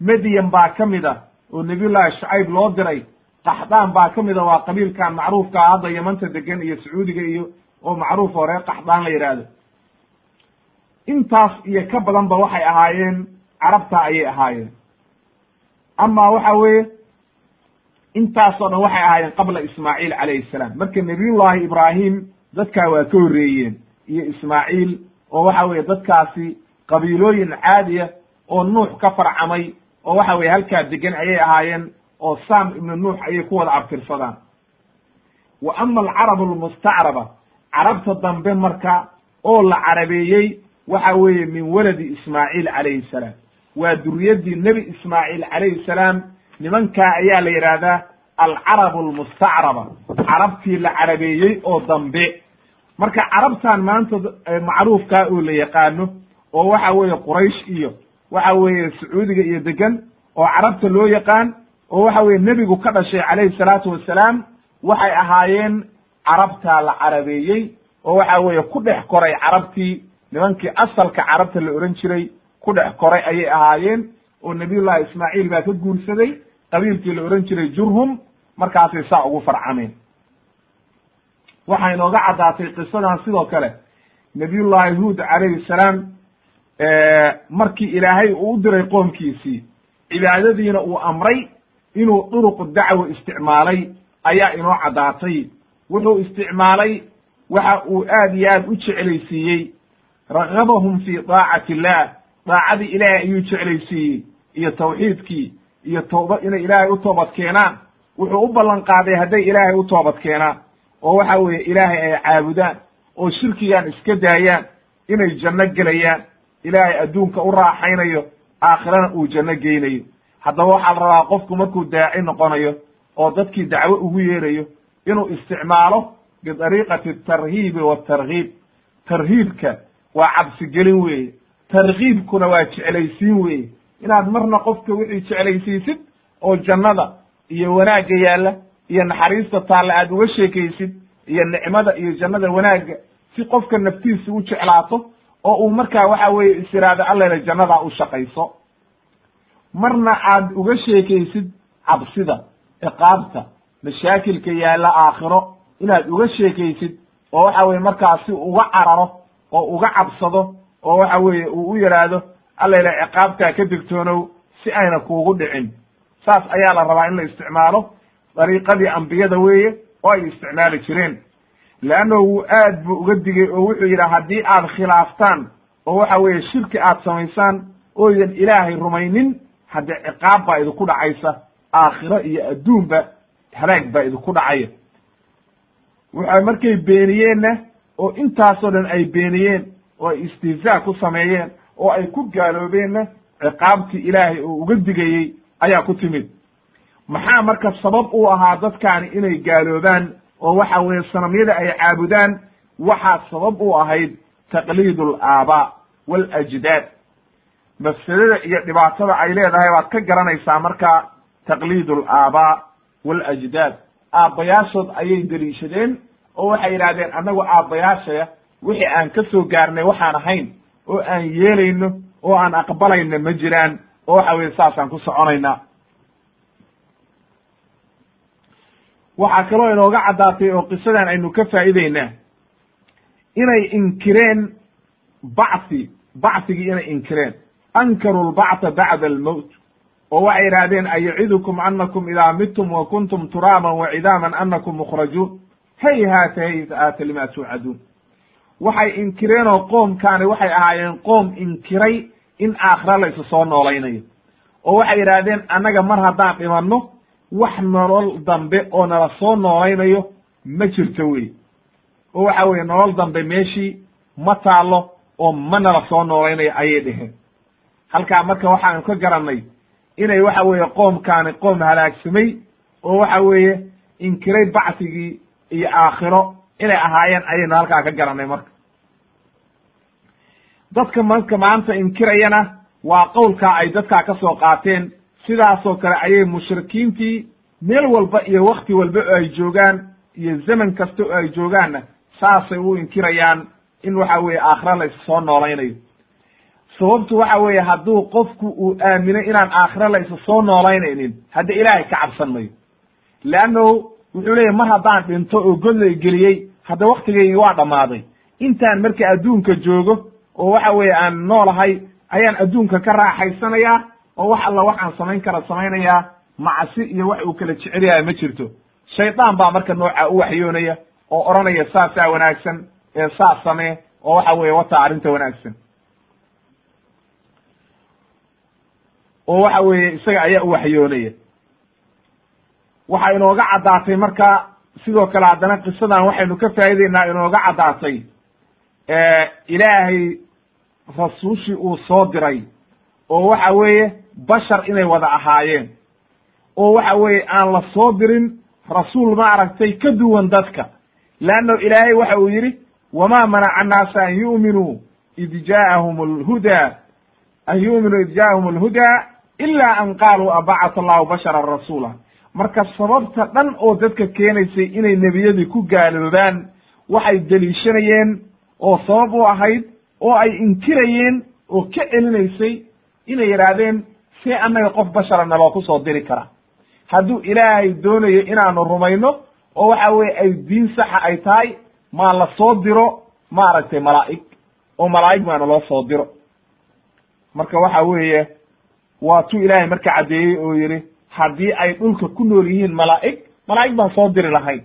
Medyan baa ka mid a oo nebiyullaahi shucayb loo diray. Qaxdaan baa ka mida waa qabiilkan macruufka ah hadda yamanta degan iyo sacuudiga iyo oo macruuf reer qaxdaan la yidhaahdo intaas iyo ka badanba waxay ahaayeen carabta ayay ahaayeen. Ama waxa weeye intaasoo dhan waxay ahaayeen qabla ismaaciil calayhi salaam. Marka nebiyullaahi ibraahim dadkaa waa ka horreeyeen. Iyo ismaaciil oo waxa weeye dadkaasi qabiilooyin caadiya oo nuux ka farcamay oo waxa weye halkaa degan ayay ahaayeen oo sam ibnu nuux ayay ku wada abtirsadaan wa ama alcarabu almustacraba carabta dambe marka oo la carabeeyey waxa weeye min waladi ismaaciil calayhi salaam. Waa duriyaddii nebi ismaaciil calayhi salaam nimankaa ayaa la yidhaahdaa alcarabu almustacraba. Carabtii la carabeeyey oo dambe. Marka carabtan maanta macruufkaa oo la yaqaano oo waxa weeye quraysh iyo waxa weeye sacuudiga iyo degan oo carabta loo yaqaan oo waxa weye nebigu ka dhashay calayhi salaatu wasalaam waxay ahaayeen carabtaa la carabeeyey oo waxa weeye ku dhex koray carabtii. Nimankii asalka carabta la ohan jiray ku dhex koray ayay ahaayeen oo nabiyullahi ismaaciil baa ka guursaday qabiilkii la ohan jiray jurhum markaasay saa ugu farcameen waxay inooga caddaatay qisadan sidoo kale. Nabiyullahi huud calayhi salaam markii ilaahay uu u diray qoomkiisii cibaadadiina uu amray inuu duruqu dacwa isticmaalay ayaa inoo caddaatay. Wuxuu isticmaalay waxa uu aad iyo aad u jeclaysiiyey. Ragabahum fi daacati illah daacadii ilaahay ayuu jeclaysiiyey iyo tawxiidkii iyo tooba inay ilaahay u toobad keenaan wuxuu u ballan qaaday hadday ilaahay u toobad keenaan oo waxa weeye ilaahay ay caabudaan oo shirkigan iska daayaan inay janno gelayaan ilaahay adduunka u raaxaynayo aakhirana uu janno geynayo. Haddaba waxaa la rabaa qofku markuu daaci noqonayo oo dadkii dacwo ugu yeerayo inuu isticmaalo bidariiqati atarhiibi waatargiib tarhiibka waa cabsigelin weeye. Tarkiibkuna waa jeclaysiin weeye. Inaad marna qofka wixii jeclaysiisid oo jannada iyo wanaagga yaalla iyo naxariista taalla aad uga sheekaysid iyo nicmada iyo jannada wanaagga si qofka naftiisa u jeclaato oo uu markaa waxa weeye is iraado allele jannadaa u shaqayso. Marna aad uga sheekaysid cabsida ciqaabta mashaakilka yaalla aakhiro inaad uga sheekaysid oo waxa weye markaa si uga cararo oo uga cabsado oo waxa weeye uu u yidhaahdo allele ciqaabtaa ka digtoonow si ayna kuugu dhicin saas ayaa la rabaa in la isticmaalo dariiqadii ambiyada weeye oo ay isticmaali jireen. Leanno wuu aad buu uga digay oo wuxuu yidhi haddii aad khilaaftaan oo waxa weeye shirki aad samaysaan ooydan ilaahay rumaynin haddee ciqaab baa idinku dhacaysa aakhiro iyo adduunba halaag baa idinku dhacaya. Waxa markay beeniyeenna oo intaasoo dhan ay beeniyeen oo ay istihzaa ku sameeyeen oo ay ku gaaloobeenna ciqaabtii ilaahay oo uga digayey ayaa ku timid. Maxaa marka sabab u ahaa dadkaani inay gaaloobaan oo waxa weeye sanamyada ay caabudaan? Waxaa sabab u ahayd taqliid alaabaa walajdaad mafsadada iyo dhibaatada ay leedahay baad ka garanaysaa marka taqliid alaabaa walajdaad aabbayaashood ayay deliishadeen oo waxay yidhahdeen annagu aabbayaashaya wixii aan ka soo gaarnay waxaan ahayn oo aan yeelayno oo aan aqbalayna ma jiraan oo waxa weye saasaan ku soconaynaa. Waxaa kaloo inooga caddaatay oo qisadan aynu ka faa'iideynaa inay inkireen bacthi bacthigii inay inkireen. Ankaru lbactha bacda almowt oo waxay yidhahdeen ayacidukum anakum idaa midtum wa kuntum turaaban wa cidaaman anakum mukhrajuun. Hayhaata hayhaata lima tuucaduun. Waxay inkireen oo qoomkaani waxay ahaayeen qoom inkiray in aakhira la isu soo noolaynayo oo waxay yidhaahdeen annaga mar haddaan dhimanno wax nolol dambe oo nala soo noolaynayo ma jirto wey. oo waxa weeye nolol dambe meeshii ma taallo oo ma nala soo noolaynayo ayay dheheen halkaa marka waxaanu ka garannay inay waxa weeye qoomkaani qoom halaagsamay oo waxa weeye inkiray bacsigii iyo aakhiro inay ahaayeen ayaynu halkaa ka garannay marka dadka marka maanta inkirayana waa qowlkaa ay dadkaa ka soo qaateen. Sidaasoo kale ayay mushrikiintii meel walba iyo wakti walba oo ay joogaan iyo zaman kasta oo ay joogaanna saasay u inkirayaan in waxa weeye aakhira la is soo noolaynayo sababtu waxa weeye hadduu qofku uu aamino inaan aakhire la isa soo noolaynaynin hadda ilaahay ka cabsan mayo. Leannahu wuxuu leeyahy mar haddaan dhinto oo god la geliyey hadda waktigaygii waa dhammaaday. Intaan marka adduunka joogo oo waxa weeye aan noolahay ayaan adduunka ka raaxaysanayaa oo wax alla waxaan samayn kara samaynayaa macsi iyo wax uu kala jecel yahay ma jirto. Shaydaan baa marka noocaa u waxyoonaya oo odhanaya saasaa wanaagsan ee saas samee oo waxa weeye wataa arrinta wanaagsan. Oo waxa weeye isaga ayaa u waxyoonaya. Waxaa inooga caddaatay marka sidoo kale haddana qisadan waxaynu ka faa'ideynaa inooga caddaatay ilaahay rasuushii uu soo diray oo waxa weeye bashar inay wada ahaayeen oo waxa weeye aan la soo dirin rasuul ma aragtay ka duwan dadka. Leanno ilaahay waxa uu yidhi wama manaca annaasa an yu'minuu id ja'ahum alhudaa an yu'minuu id ja'ahum alhudaa ila an qaaluu abacata allahu basharan rasuula. Marka sababta dhan oo dadka keenaysay inay nebiyadii ku gaaloobaan waxay deliishanayeen oo sabab u ahayd oo ay inkirayeen oo ka celinaysay inay yidhaahdeen see annaga qof bashara naloo ku soo diri kara. Hadduu ilaahay doonayo inaanu rumayno oo waxa weye ay diin saxa ay tahay maa la soo diro maaragtay malaa'ig oo malaa'ig maana loo soo diro. Marka waxa weeye waa tuu ilaahay marka caddeeyey oo yidhi haddii ay dhulka ku nool yihiin malaa'ig malaa'ig baan soo diri lahayn.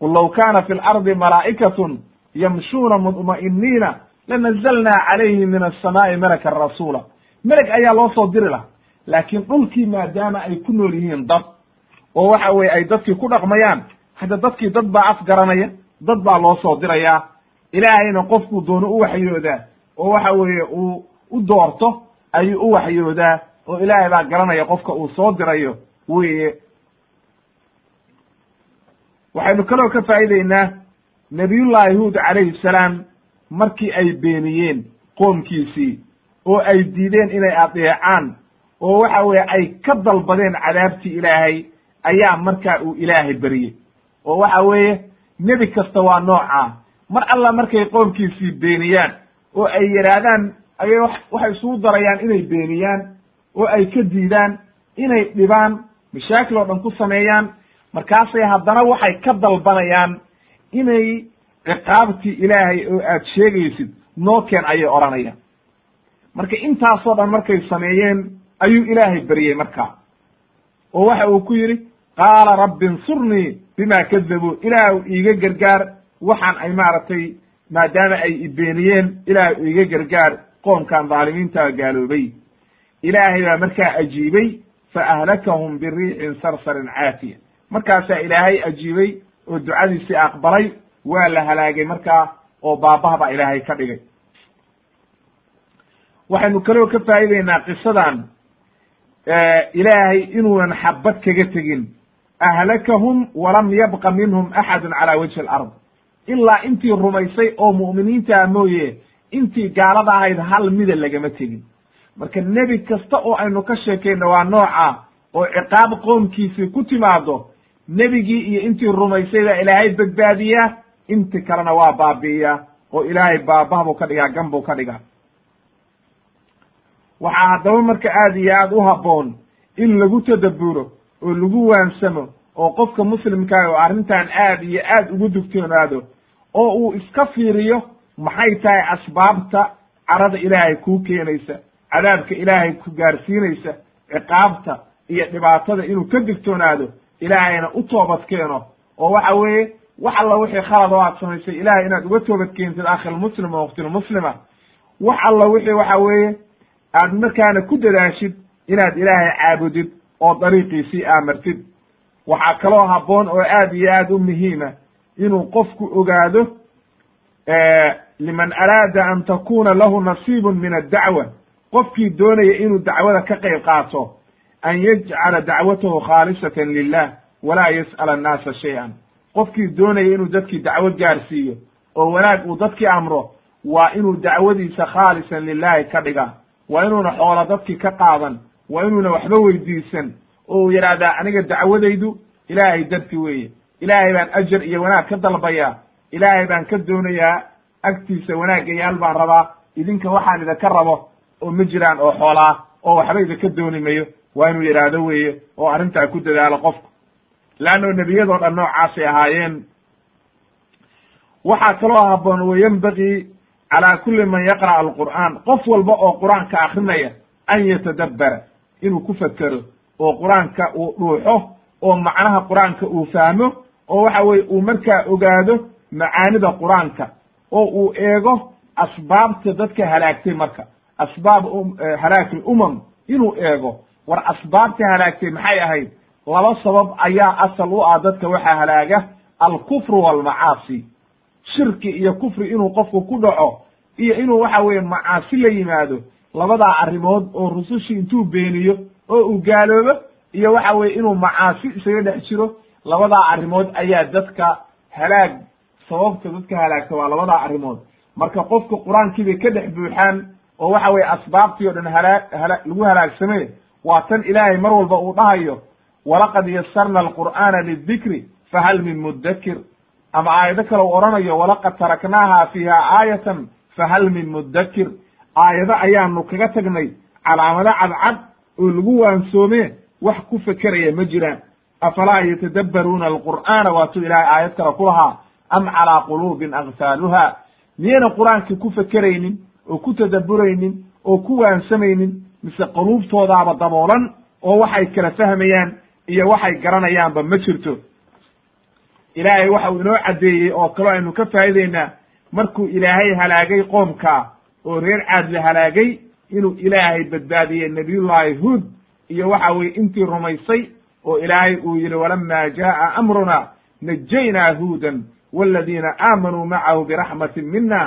Qul law kaana fi lardi malaa'ikatun yamshuuna mudma'iniina lanazalnaa calayhim min asamaai malakan rasuula meleg ayaa loo soo diri lahaa laakiin dhulkii maadaama ay ku nool yihiin dad oo waxa weye ay dadkii ku dhaqmayaan hadda dadkii dad baa afgaranaya dad baa loo soo dirayaa ilaahayna qofkuu doono u waxyoodaa oo waxa weeye uu u doorto ayuu u waxyoodaa oo ilaahay baa garanaya qofka uu soo dirayo weye waxaynu kaloo ka faa'ideynaa nabiyullahi huud calayhi salaam markii ay beeniyeen qoomkiisii oo ay diideen inay adeecaan oo waxa weeye ay ka dalbadeen cadaabtii ilaahay ayaa markaa uu ilaahay beriyey oo waxa weeye nebi kasta waa noocaa mar alla markay qoomkiisii beeniyaan oo ay yidhaahdaan ayay waxay isugu darayaan inay beeniyaan oo ay ka diidaan inay dhibaan mashaakil oo dhan ku sameeyaan markaasay haddana waxay ka dalbanayaan inay ciqaabtii ilaahay oo aad sheegaysid noo keen ayay odhanayaan. Marka intaasoo dhan markay sameeyeen ayuu ilaahay beryey markaa oo waxa uu ku yidhi qaala rabbi insurnii bima kadabuu ilaah iiga gargaar waxaan ay maaragtay maadaama ay ibeeniyeen ilaah iiga gargaar qoomkan dhaalimiintaa gaaloobay. Ilaahay baa markaa ajiibay fa ahlakahum biriixin sarsarin caatiya markaasaa ilaahay ajiibay oo ducadiisii aqbalay waa la halaagay markaa oo baabah baa ilaahay ka dhigay. Waxaynu kaloo ka faa'ideynaa qisadan ilaahay inuunan xabad kaga tegin. Ahlakahum walam yabqa minhum axadun cala wajhi alard. Ilaa intii rumaysay oo mu'miniintaa mooye intii gaalada ahayd hal mida lagama tegin. Marka nebi kasta oo aynu ka sheekayno waa nooca oo ciqaab qoomkiisii ku timaado nebigii iyo intii rumaysay baa ilaahay badbaadiyaa inti kalena waa baabi'iyaa oo ilaahay baabah buu ka dhigaa gan buu ka dhigaa. Waxaa haddaba marka aad iyo aad u habboon in lagu tadabburo oo lagu waansamo oo qofka muslimkaa oo arrintan aad iyo aad ugu dugtoonaado oo uu iska fiiriyo maxay tahay asbaabta carada ilaahay kuu keenaysa cadaabka ilaahay ku gaarsiinaysa ciqaabta iyo dhibaatada inuu ka digtoonaado ilaahayna u toobad keeno. Oo waxa weeye wax alla wixii khalad oo aad samaysay ilahay inaad uga toobad keentid akhilmuslim oo waktilmuslima wax alla wixii waxa weeye aad markaana ku dadaashid inaad ilaahay caabudid oo dariiqiisii aamartid. Waxaa kaloo habboon oo aad iyo aad u muhiima inuu qofku ogaado liman araada an takuna lahu nasiibun min addacwa. Qofkii doonaya inuu dacwada ka qayb qaato an yajcala dacwatahu khaalisatan lilah walaa yas'ala annaasa shay-an qofkii doonaya inuu dadkii dacwo gaarsiiyo oo wanaag uu dadkii amro waa inuu dacwadiisa khaalisan lilahi ka dhiga waa inuuna xoola dadkii ka qaadan. Waa inuuna waxba weydiisan. Oo uu yidhaahdaa aniga dacwadaydu ilaahay darti weeye. Ilaahay baan ajar iyo wanaag ka dalbayaa. Ilaahay baan ka doonayaa. Agtiisa wanaagayaal baan rabaa. Idinka waxaan idinka rabo. Oo ma jiraan oo xoolaa oo waxba idinka dooni mayo. Waa inuu yidhaahdo weeye oo arrintaa ku dadaalo qofku leanno nebiyadoo dhan noocaasay ahaayeen. Waxaa kaloo haboon wayenbagii calaa kulli man yaqra'a alqur'aan. Qof walba oo qur'aanka akrinaya an yatadabbara inuu ku fekero oo qur'aanka uu dhuuxo oo macnaha qur'aanka uu fahmo oo waxa weye uu markaa ogaado macaanida qur'aanka oo uu eego asbaabta dadka halaagtay marka. Asbaab halaaki lumam inuu eego. War asbaabta halaagtay maxay ahayd laba sabab ayaa asal u ah dadka waxaa halaaga alkufru walmacaasi. Shirki iyo kufri inuu qofku ku dhaco iyo inuu waxa weeye macaasi la yimaado labadaa arrimood oo rusushii intuu beeniyo oo uu gaaloobo iyo waxa weye inuu macaasi isaga dhex jiro labadaa arrimood ayaa dadka halaag sababta dadka halaagta waa labadaa arrimood. Marka qofka qur'aankii bay ka dhex buuxaan oo waxa weye asbaabtii o dhan halaa hala lagu halaagsame waa tan ilaahay mar walba uu dhahayo walaqad yasarna alqur'aana lidikri fahal min muddakir ama aayado kale u odhanayo walaqad taraknaaha fiiha aayatan fahal min muddakir aayado ayaanu kaga tagnay calaamado cadcad oo lagu waansoome wax ku fekeraya ma jiraan. Afalaa yatadabbaruuna alqur'aana waatuu ilaahay aayad kale ku lahaa am calaa quluubin aktaaluha miyayna qur'aankii ku fekeraynin oo ku tadabburaynin oo ku waansamaynin mise quluubtoodaaba daboolan oo waxay kala fahmayaan iyo waxay garanayaanba ma jirto. Ilaahay waxa uu inoo caddeeyey oo kaloo aynu ka faa'ideynaa markuu ilaahay halaagay qoomka oo reer caad la halaagay inuu ilaahay badbaadiyey nabiyullaahi huud iyo waxa weye intii rumaysay oo ilaahay uu yihi walama jaa'a amruna najaynaa huudan waladiina aamanuu macahu biraxmatin mina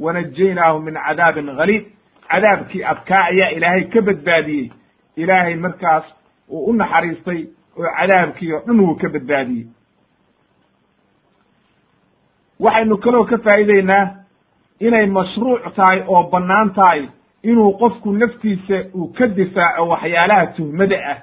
wanajaynaahum min cadaabin galiid cadaabkii adkaa ayaa ilaahay ka badbaadiyey. Ilaahay markaas uu u naxariistay oo cadaabkii oo dhan wuu ka badbaadiyey. Waxaynu kaloo ka faa'ideynaa inay mashruuc tahay oo bannaan tahay inuu qofku naftiisa uu ka difaaco waxyaalaha tuhmada ah.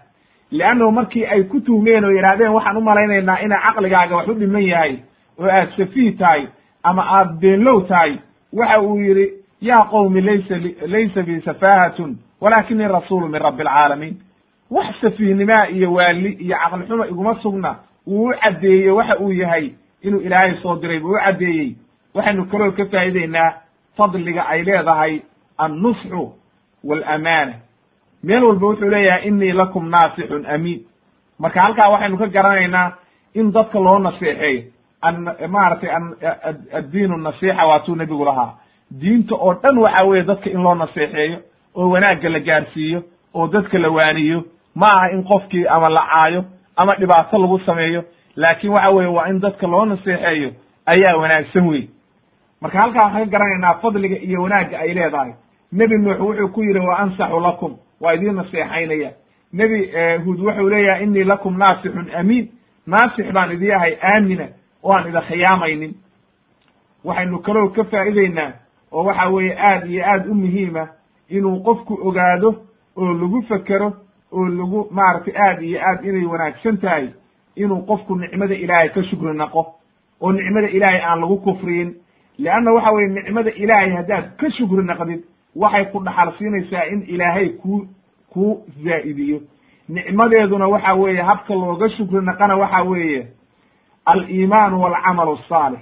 Leannahu markii ay ku tuhmeen oo yidhahdeen waxaan u malaynaynaa ina caqligaaga wax u dhiman yahay oo aad safiih tahay ama aad beenlow tahay waxa uu yidhi yaa qowmi laysa laysa bi safaahatun walaakinii rasuulu min rabbi alcaalamiin wax safiihnimaa iyo waali iyo caqli xumo iguma sugna uu u caddeeyey waxa uu yahay inuu ilaahay soo diray buu u caddeeyey. Waxaynu kaloo ka faa'ideynaa fadliga ay leedahay annusxu waalamaana meel walba wuxuu leeyahay inii lakum naasixun amiin. Marka halkaa waxaynu ka garanaynaa in dadka loo naseexeeyo maaragtay addiinu nasiixa waatuu nebigu lahaa. Diinta oo dhan waxa weeye dadka in loo naseexeeyo oo wanaagga la gaarsiiyo oo dadka la waaniyo ma aha in qofkii ama la caayo ama dhibaato lagu sameeyo laakin waxa weye waa in dadka loo naseexeeyo ayaa wanaagsan wey marka halkaa waxaan ka garanaynaa fadliga iyo wanaagga ay leedahay. Nebi nuux wuxuu ku yidhi wa ansaxu lakum. Waa idiin naseexaynaya. Nebi huud wuxuu leeyahay inii lakum naasixun amiin. Naasix baan idii ahay aamina oo aan ida khiyaamaynin. Waxaynu kaloo ka faa'ideynaa oo waxa weeye aad iyo aad u muhiima inuu qofku ogaado oo lagu fekero oo lagu maaragtay aad iyo aad inay wanaagsan tahay inuu qofku nicmada ilaahay ka shukri naqo oo nicmada ilaahay aan lagu kufriyin. Leanna waxa weye nicmada ilaahay haddaad ka shukri naqdid waxay ku dhaxal siinaysaa in ilaahay ku ku zaa'idiyo. Nicmadeeduna waxa weeye habka looga shukri naqana waxa weeye aliimaanu walcamalu asaalix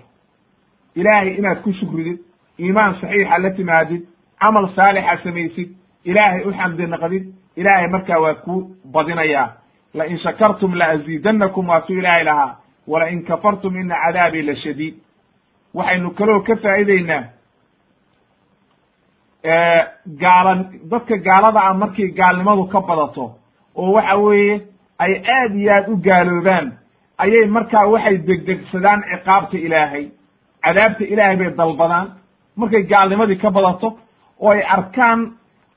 ilaahay inaad ku shukridid iimaan saxiixa la timaadid camal saalixa samaysid ilaahay u xamdi naqdid ilaahay markaa waa ku badinayaa lain shakartum laaziidannakum waatuu ilaahay lahaa walain kafartum ina cadaabii la shadiid waxaynu kaloo ka faa'ideynaa gaala dadka gaalada ah markay gaalnimadu ka badato oo waxa weeye ay aad iyo aad u gaaloobaan ayay markaa waxay degdegsadaan ciqaabta ilaahay cadaabta ilaahay bay dalbadaan markay gaalnimadii ka badato oo ay arkaan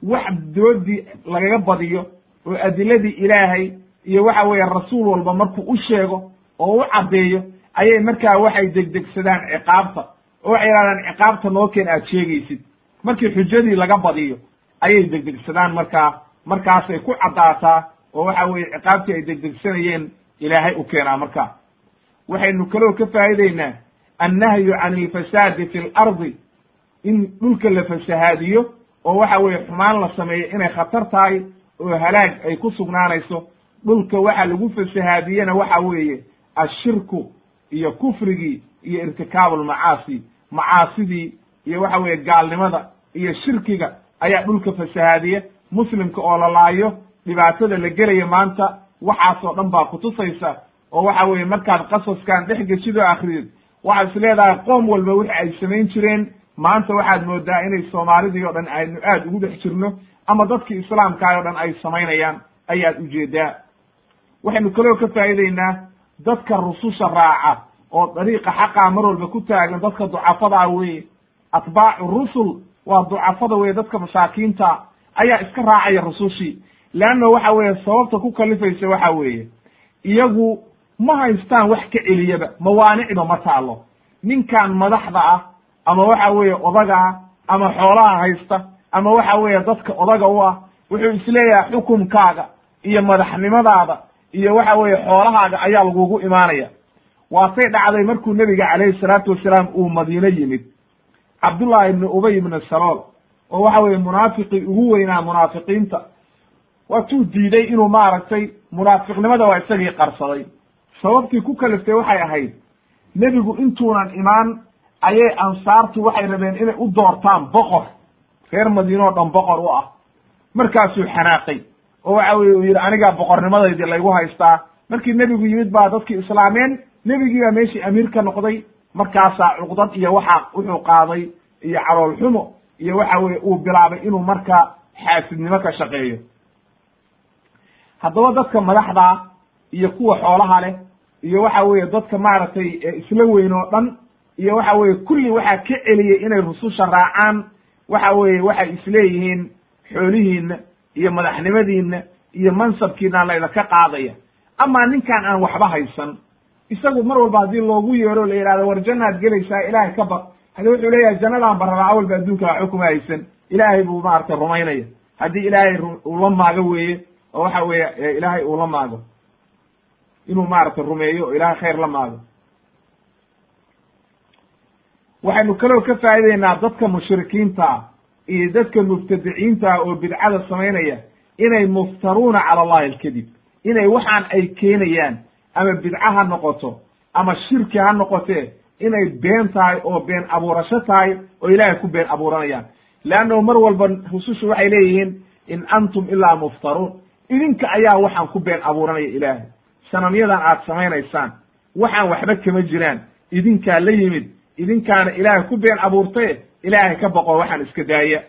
wax doodii lagaga badiyo oo adiladii ilaahay iyo waxa weeye rasuul walba markuu u sheego oo u caddeeyo ayay markaa waxay degdegsadaan ciqaabta oo waxay yidhahdaan ciqaabta noo keen aad sheegaysid. Markii xujadii laga badiyo ayay degdegsadaan markaa markaasay ku caddaataa oo waxa weeye ciqaabtii ay degdegsanayeen ilaahay u keenaa markaa. Waxaynu kaloo ka faa'ideynaa annahyu can ilfasaadi fi lardi in dhulka la fasahaadiyo oo waxa weeye xumaan la sameeyo inay khatar tahay oo halaag ay ku sugnaanayso. Dhulka waxa lagu fasahaadiyena waxa weeye ashirku iyo kufrigii iyo irtikaabu lmacaasi macaasidii iyo waxa weeye gaalnimada iyo shirkiga ayaa dhulka fasahaadiya. Muslimka oo la laayo dhibaatada la gelaya maanta waxaasoo dhan baa kutusaysa oo waxa weeye markaad qasaskan dhex geshid oo akridid waxaad is leedahay qoom walba wixi ay samayn jireen maanta waxaad moodaa inay soomaalidii o dhan aynu aad ugu dhex jirno ama dadkii islaamkaay o dhan ay samaynayaan ayaad u jeedaa waxaynu kaloo ka faa'iideynaa dadka rususha raaca oo dariiqa xaqaa mar walba ku taagan dadka ducafadaa weye atbaacu rusul waa ducafada weye dadka masaakiinta ayaa iska raacaya rusushii leanna waxa weeye sababta ku kalifaysa waxa weeye iyagu ma haystaan wax ka celiyaba mawaanicba ma taalo ninkan madaxda ah ama waxa weeye odaga ah ama xoolaha haysta ama waxa weeye dadka odaga u ah wuxuu is leeyahay xukumkaaga iyo madaxnimadaada iyo waxa weeye xoolahaaga ayaa lagugu imaanaya. Waatay dhacday markuu nebiga calayhi salaatu wasalaam uu madiine yimid. Cabdullahi ibni ubay ibni salool oo waxa weeye munaafiqii ugu weynaa munaafiqiinta. Waatuu diiday inuu maaragtay munaafiqnimada waa isagii qarsaday. Sababtii ku kaliftay waxay ahayd nebigu intuunan imaan ayay ansaartu waxay rabeen inay u doortaan boqor. Reer madiine oo dhan boqor u ah. Markaasuu xanaaqay. Oo waxa weye uu yidhi anigaa boqornimadaydii laygu haystaa. Markii nebigu yimid baa dadkii islaameen nebigii baa meeshii amiir ka noqday. Markaasaa cuqdad iyo waxa wuxuu qaaday iyo calool xumo iyo waxa weye uu bilaabay inuu markaa xaasidnimo ka shaqeeyo. Haddaba dadka madaxda iyo kuwa xoolaha leh iyo waxa weeye dadka maaragtay isla weyn oo dhan iyo waxa weeye kulli waxaa ka celiyey inay rususha raacaan waxa weeye waxay isleeyihiin xoolihiinna iyo madaxnimadiinna iyo mansabkiina laydaka qaadaya. Amaa ninkan aan waxba haysan isagu mar walba haddii loogu yeero la yidhahdo war jannaad gelaysaa ilaahay ka baq hadi wuxuu leeyahay jannadaan barabaa awalba adduunka waxba kuma haysan. Ilaahay buu maaragtay rumaynaya. Haddii ilaahay uu la maago weeye oo waxa weeye ilaahay uu la maago. Inuu maaragtay rumeeyo oo ilaahay khayr la maago waxaynu kaloo ka faa'ideynaa dadka mushrikiinta ah iyo dadka mubtadiciinta ah oo bidcada samaynaya inay muftaruuna cala allahi alkadib. Inay waxaan ay keenayaan ama bidca ha noqoto ama shirki ha noqotee inay been tahay oo been abuurasho tahay oo ilaahay ku been abuuranayaan. Leannahu mar walba rusushu waxay leeyihiin in antum ilaa muftaruun. Idinka ayaa waxaan ku been abuuranaya ilaahay. Sanamyadan aad samaynaysaan waxaan waxba kama jiraan. Idinkaa la yimid idinkaana ilaahay ku been abuurtaye ilaahay ka boqo waxaan iska daaya.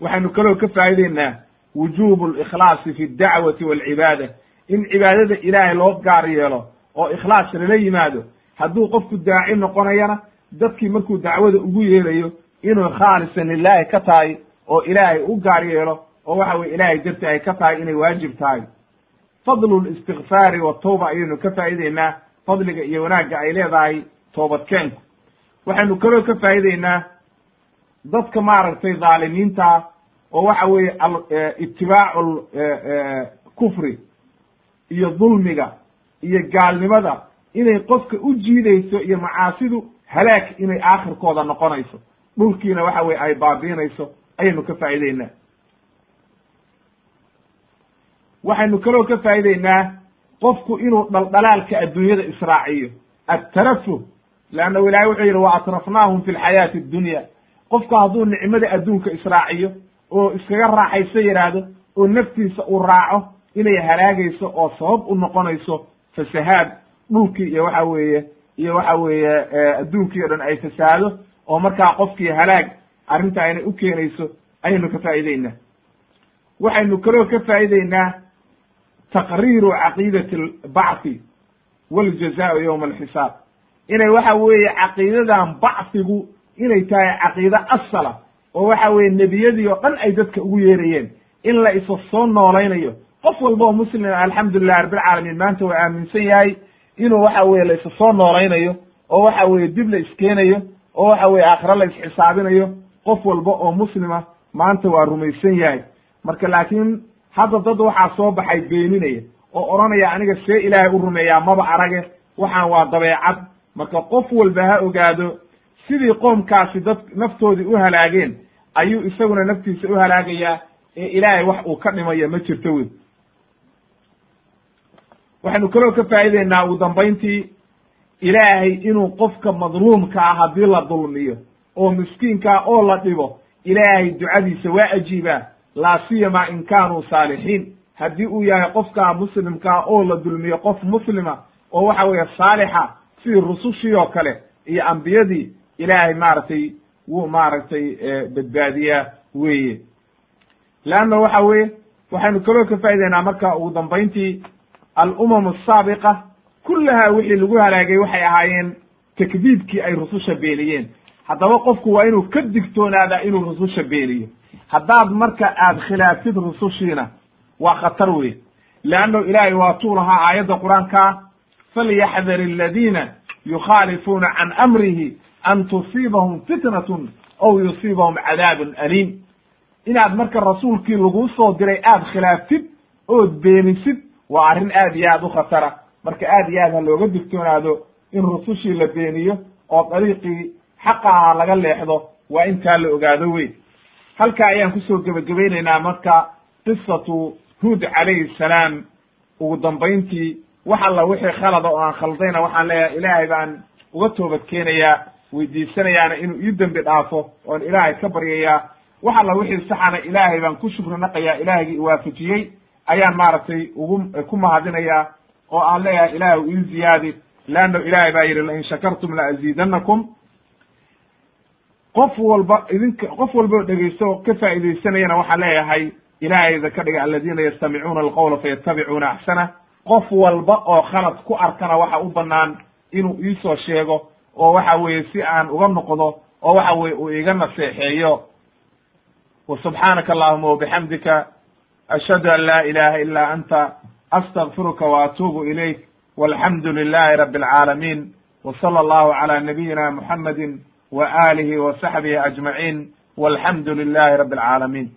Waxaynu kaloo ka faa'ideynaa wujubu likhlaasi fi ddacwati walcibaada in cibaadada ilaahay loo gaar yeelo oo ikhlaas lala yimaado hadduu qofku daaci noqonayana dadkii markuu dacwada ugu yeerayo inuu khaalisan lilaahi ka tahay oo ilaahay u gaar yeelo oo waxa weye ilaahay darti ay ka tahay inay waajib tahay. Fadlu listikfaari watawba ayaynu ka faa'ideynaa fadliga iyo wanaagga ay leedahay toobadkeenku waxaynu kaloo ka faa'ideynaa dadka maaragtay dhaalimiinta oo waxa weeye itibaacu kufri iyo dulmiga iyo gaalnimada inay qofka u jiidayso iyo macaasidu halaag inay aakhirkooda noqonayso. Dhulkiina waxa weye ay baabiinayso. Ayaynu ka faa'ideynaa waxaynu kaloo ka faa'ideynaa qofku inuu dhaldhalaalka adduunyada israaciyo. Attarafuh leannahu ilahay wuxuu yidhi wa atrafnaahum fi lxayaati addunya. Qofku hadduu nicmada adduunka israaciyo oo iskaga raaxayso yidhaahdo oo naftiisa uu raaco inay halaagayso oo sabab u noqonayso fasahaad dhulkii iyo waxa weeye iyo waxa weeye adduunkii o dhan ay fasahaado oo markaa qofkii halaag arrintaa inay u keenayso ayaynu ka faa'ideynaa waxaynu kaloo ka faa'ideynaa taqriiru caqiidati albacthi waljazaa yowma alxisaab inay waxa weeye caqiidadan bacfigu inay tahay caqiide asala oo waxa weeye nebiyadii oo dhan ay dadka ugu yeerayeen in la isa soo noolaynayo qof walba oo muslima alxamdulilah rabbilcaalamiin maanta waa aaminsan yahay inuu waxa weye la isa soo noolaynayo oo waxa weeye dib la iskeenayo oo waxa weye aakhiro la isxisaabinayo qof walba oo muslima maanta waa rumaysan yahay marka laakiin hadda dad waxaa soo baxay beeninaya oo odhanaya aniga see ilaahay u rumeeyaa maba arage. Waxaan waa dabeecad. Marka qof walba ha ogaado sidii qoomkaasi dad naftoodii u halaageen ayuu isaguna naftiisa u halaagayaa ee ilaahay wax uu ka dhimayo ma jirto wey waxaynu kaloo ka faa'ideynaa ugu dambayntii ilaahay inuu qofka madluumka ah haddii la dulmiyo oo miskiinkaa oo la dhibo ilaahay ducadiisa waa ajiibaa laa siyama in kaanuu saalixiin. Haddii uu yahay qofkaa muslimkaa oo la dulmiyo qof muslima oo waxa weeye saalixa sidii rusushii oo kale iyo ambiyadii ilaahay maaragtay wuu maaragtay badbaadiyaa weeye. Leanna waxa weeye waxaynu kaloo ka faa'ideynaa marka ugu dambayntii alumam asaabiqa kullahaa wixii lagu halaagay waxay ahaayeen takdiibkii ay rususha beeniyeen haddaba qofku waa inuu ka digtoonaadaa inuu rususha beeniyo haddaad marka aad khilaaftid rusushiina waa khatar wey leanno ilaahay waa tuu lahaa aayadda qur'aankaa falyaxdar aladiina yukhaalifuuna can amrihi an tusiibahum fitnatun aw yusiibahum cadaabun aliim. Inaad marka rasuulkii laguu soo diray aad khilaaftid ood beenisid waa arrin aad iyo aad u khatara. Marka aad iyo aad ha looga digtoonaado in rusushii la beeniyo oo dariiqii xaqa aha laga leexdo waa intaa la ogaado wey halkaa ayaan ku soo gebagabaynaynaa marka qisatu huud calayhi salaam. Ugu dambayntii wax alla wixii khalada oo aan khaldayna waxaan leeyahay ilaahay baan uga toobad keenayaa weydiisanayaana inuu ii dembi dhaafo oon ilaahay ka baryayaa. Wax alla wixii saxana ilaahay baan ku shukri naqayaa ilaahaygi iwaafajiyey ayaan maaragtay ugu ku mahadinayaa oo aan leeyahay ilahay ii ziyaadi. Leanno ilaahay baa yidhi lain shakartum la aziidanakum qof walba idinka qof walba oo dhegeysto oo ka faa'iidaysanayana waxaan leeyahay ilaahayda ka dhiga aladiina yastamicuuna alqowla fayatabicuuna axsana qof walba oo khalad ku arkana waxa u banaan inuu iisoo sheego oo waxa weeye si aan uga noqdo oo waxa weye uu iga naseexeeyo wa subxaanaka allahuma wabixamdika ashhadu an laa ilaha ila anta astagfiruka wa atuubu ilayk walxamdu lilahi rabi alcaalamiin wa sala allahu cala nabiyina muxamadi wa alihi wa saxbihi ajmaciin walxamdu lilahi rabi alcaalamiin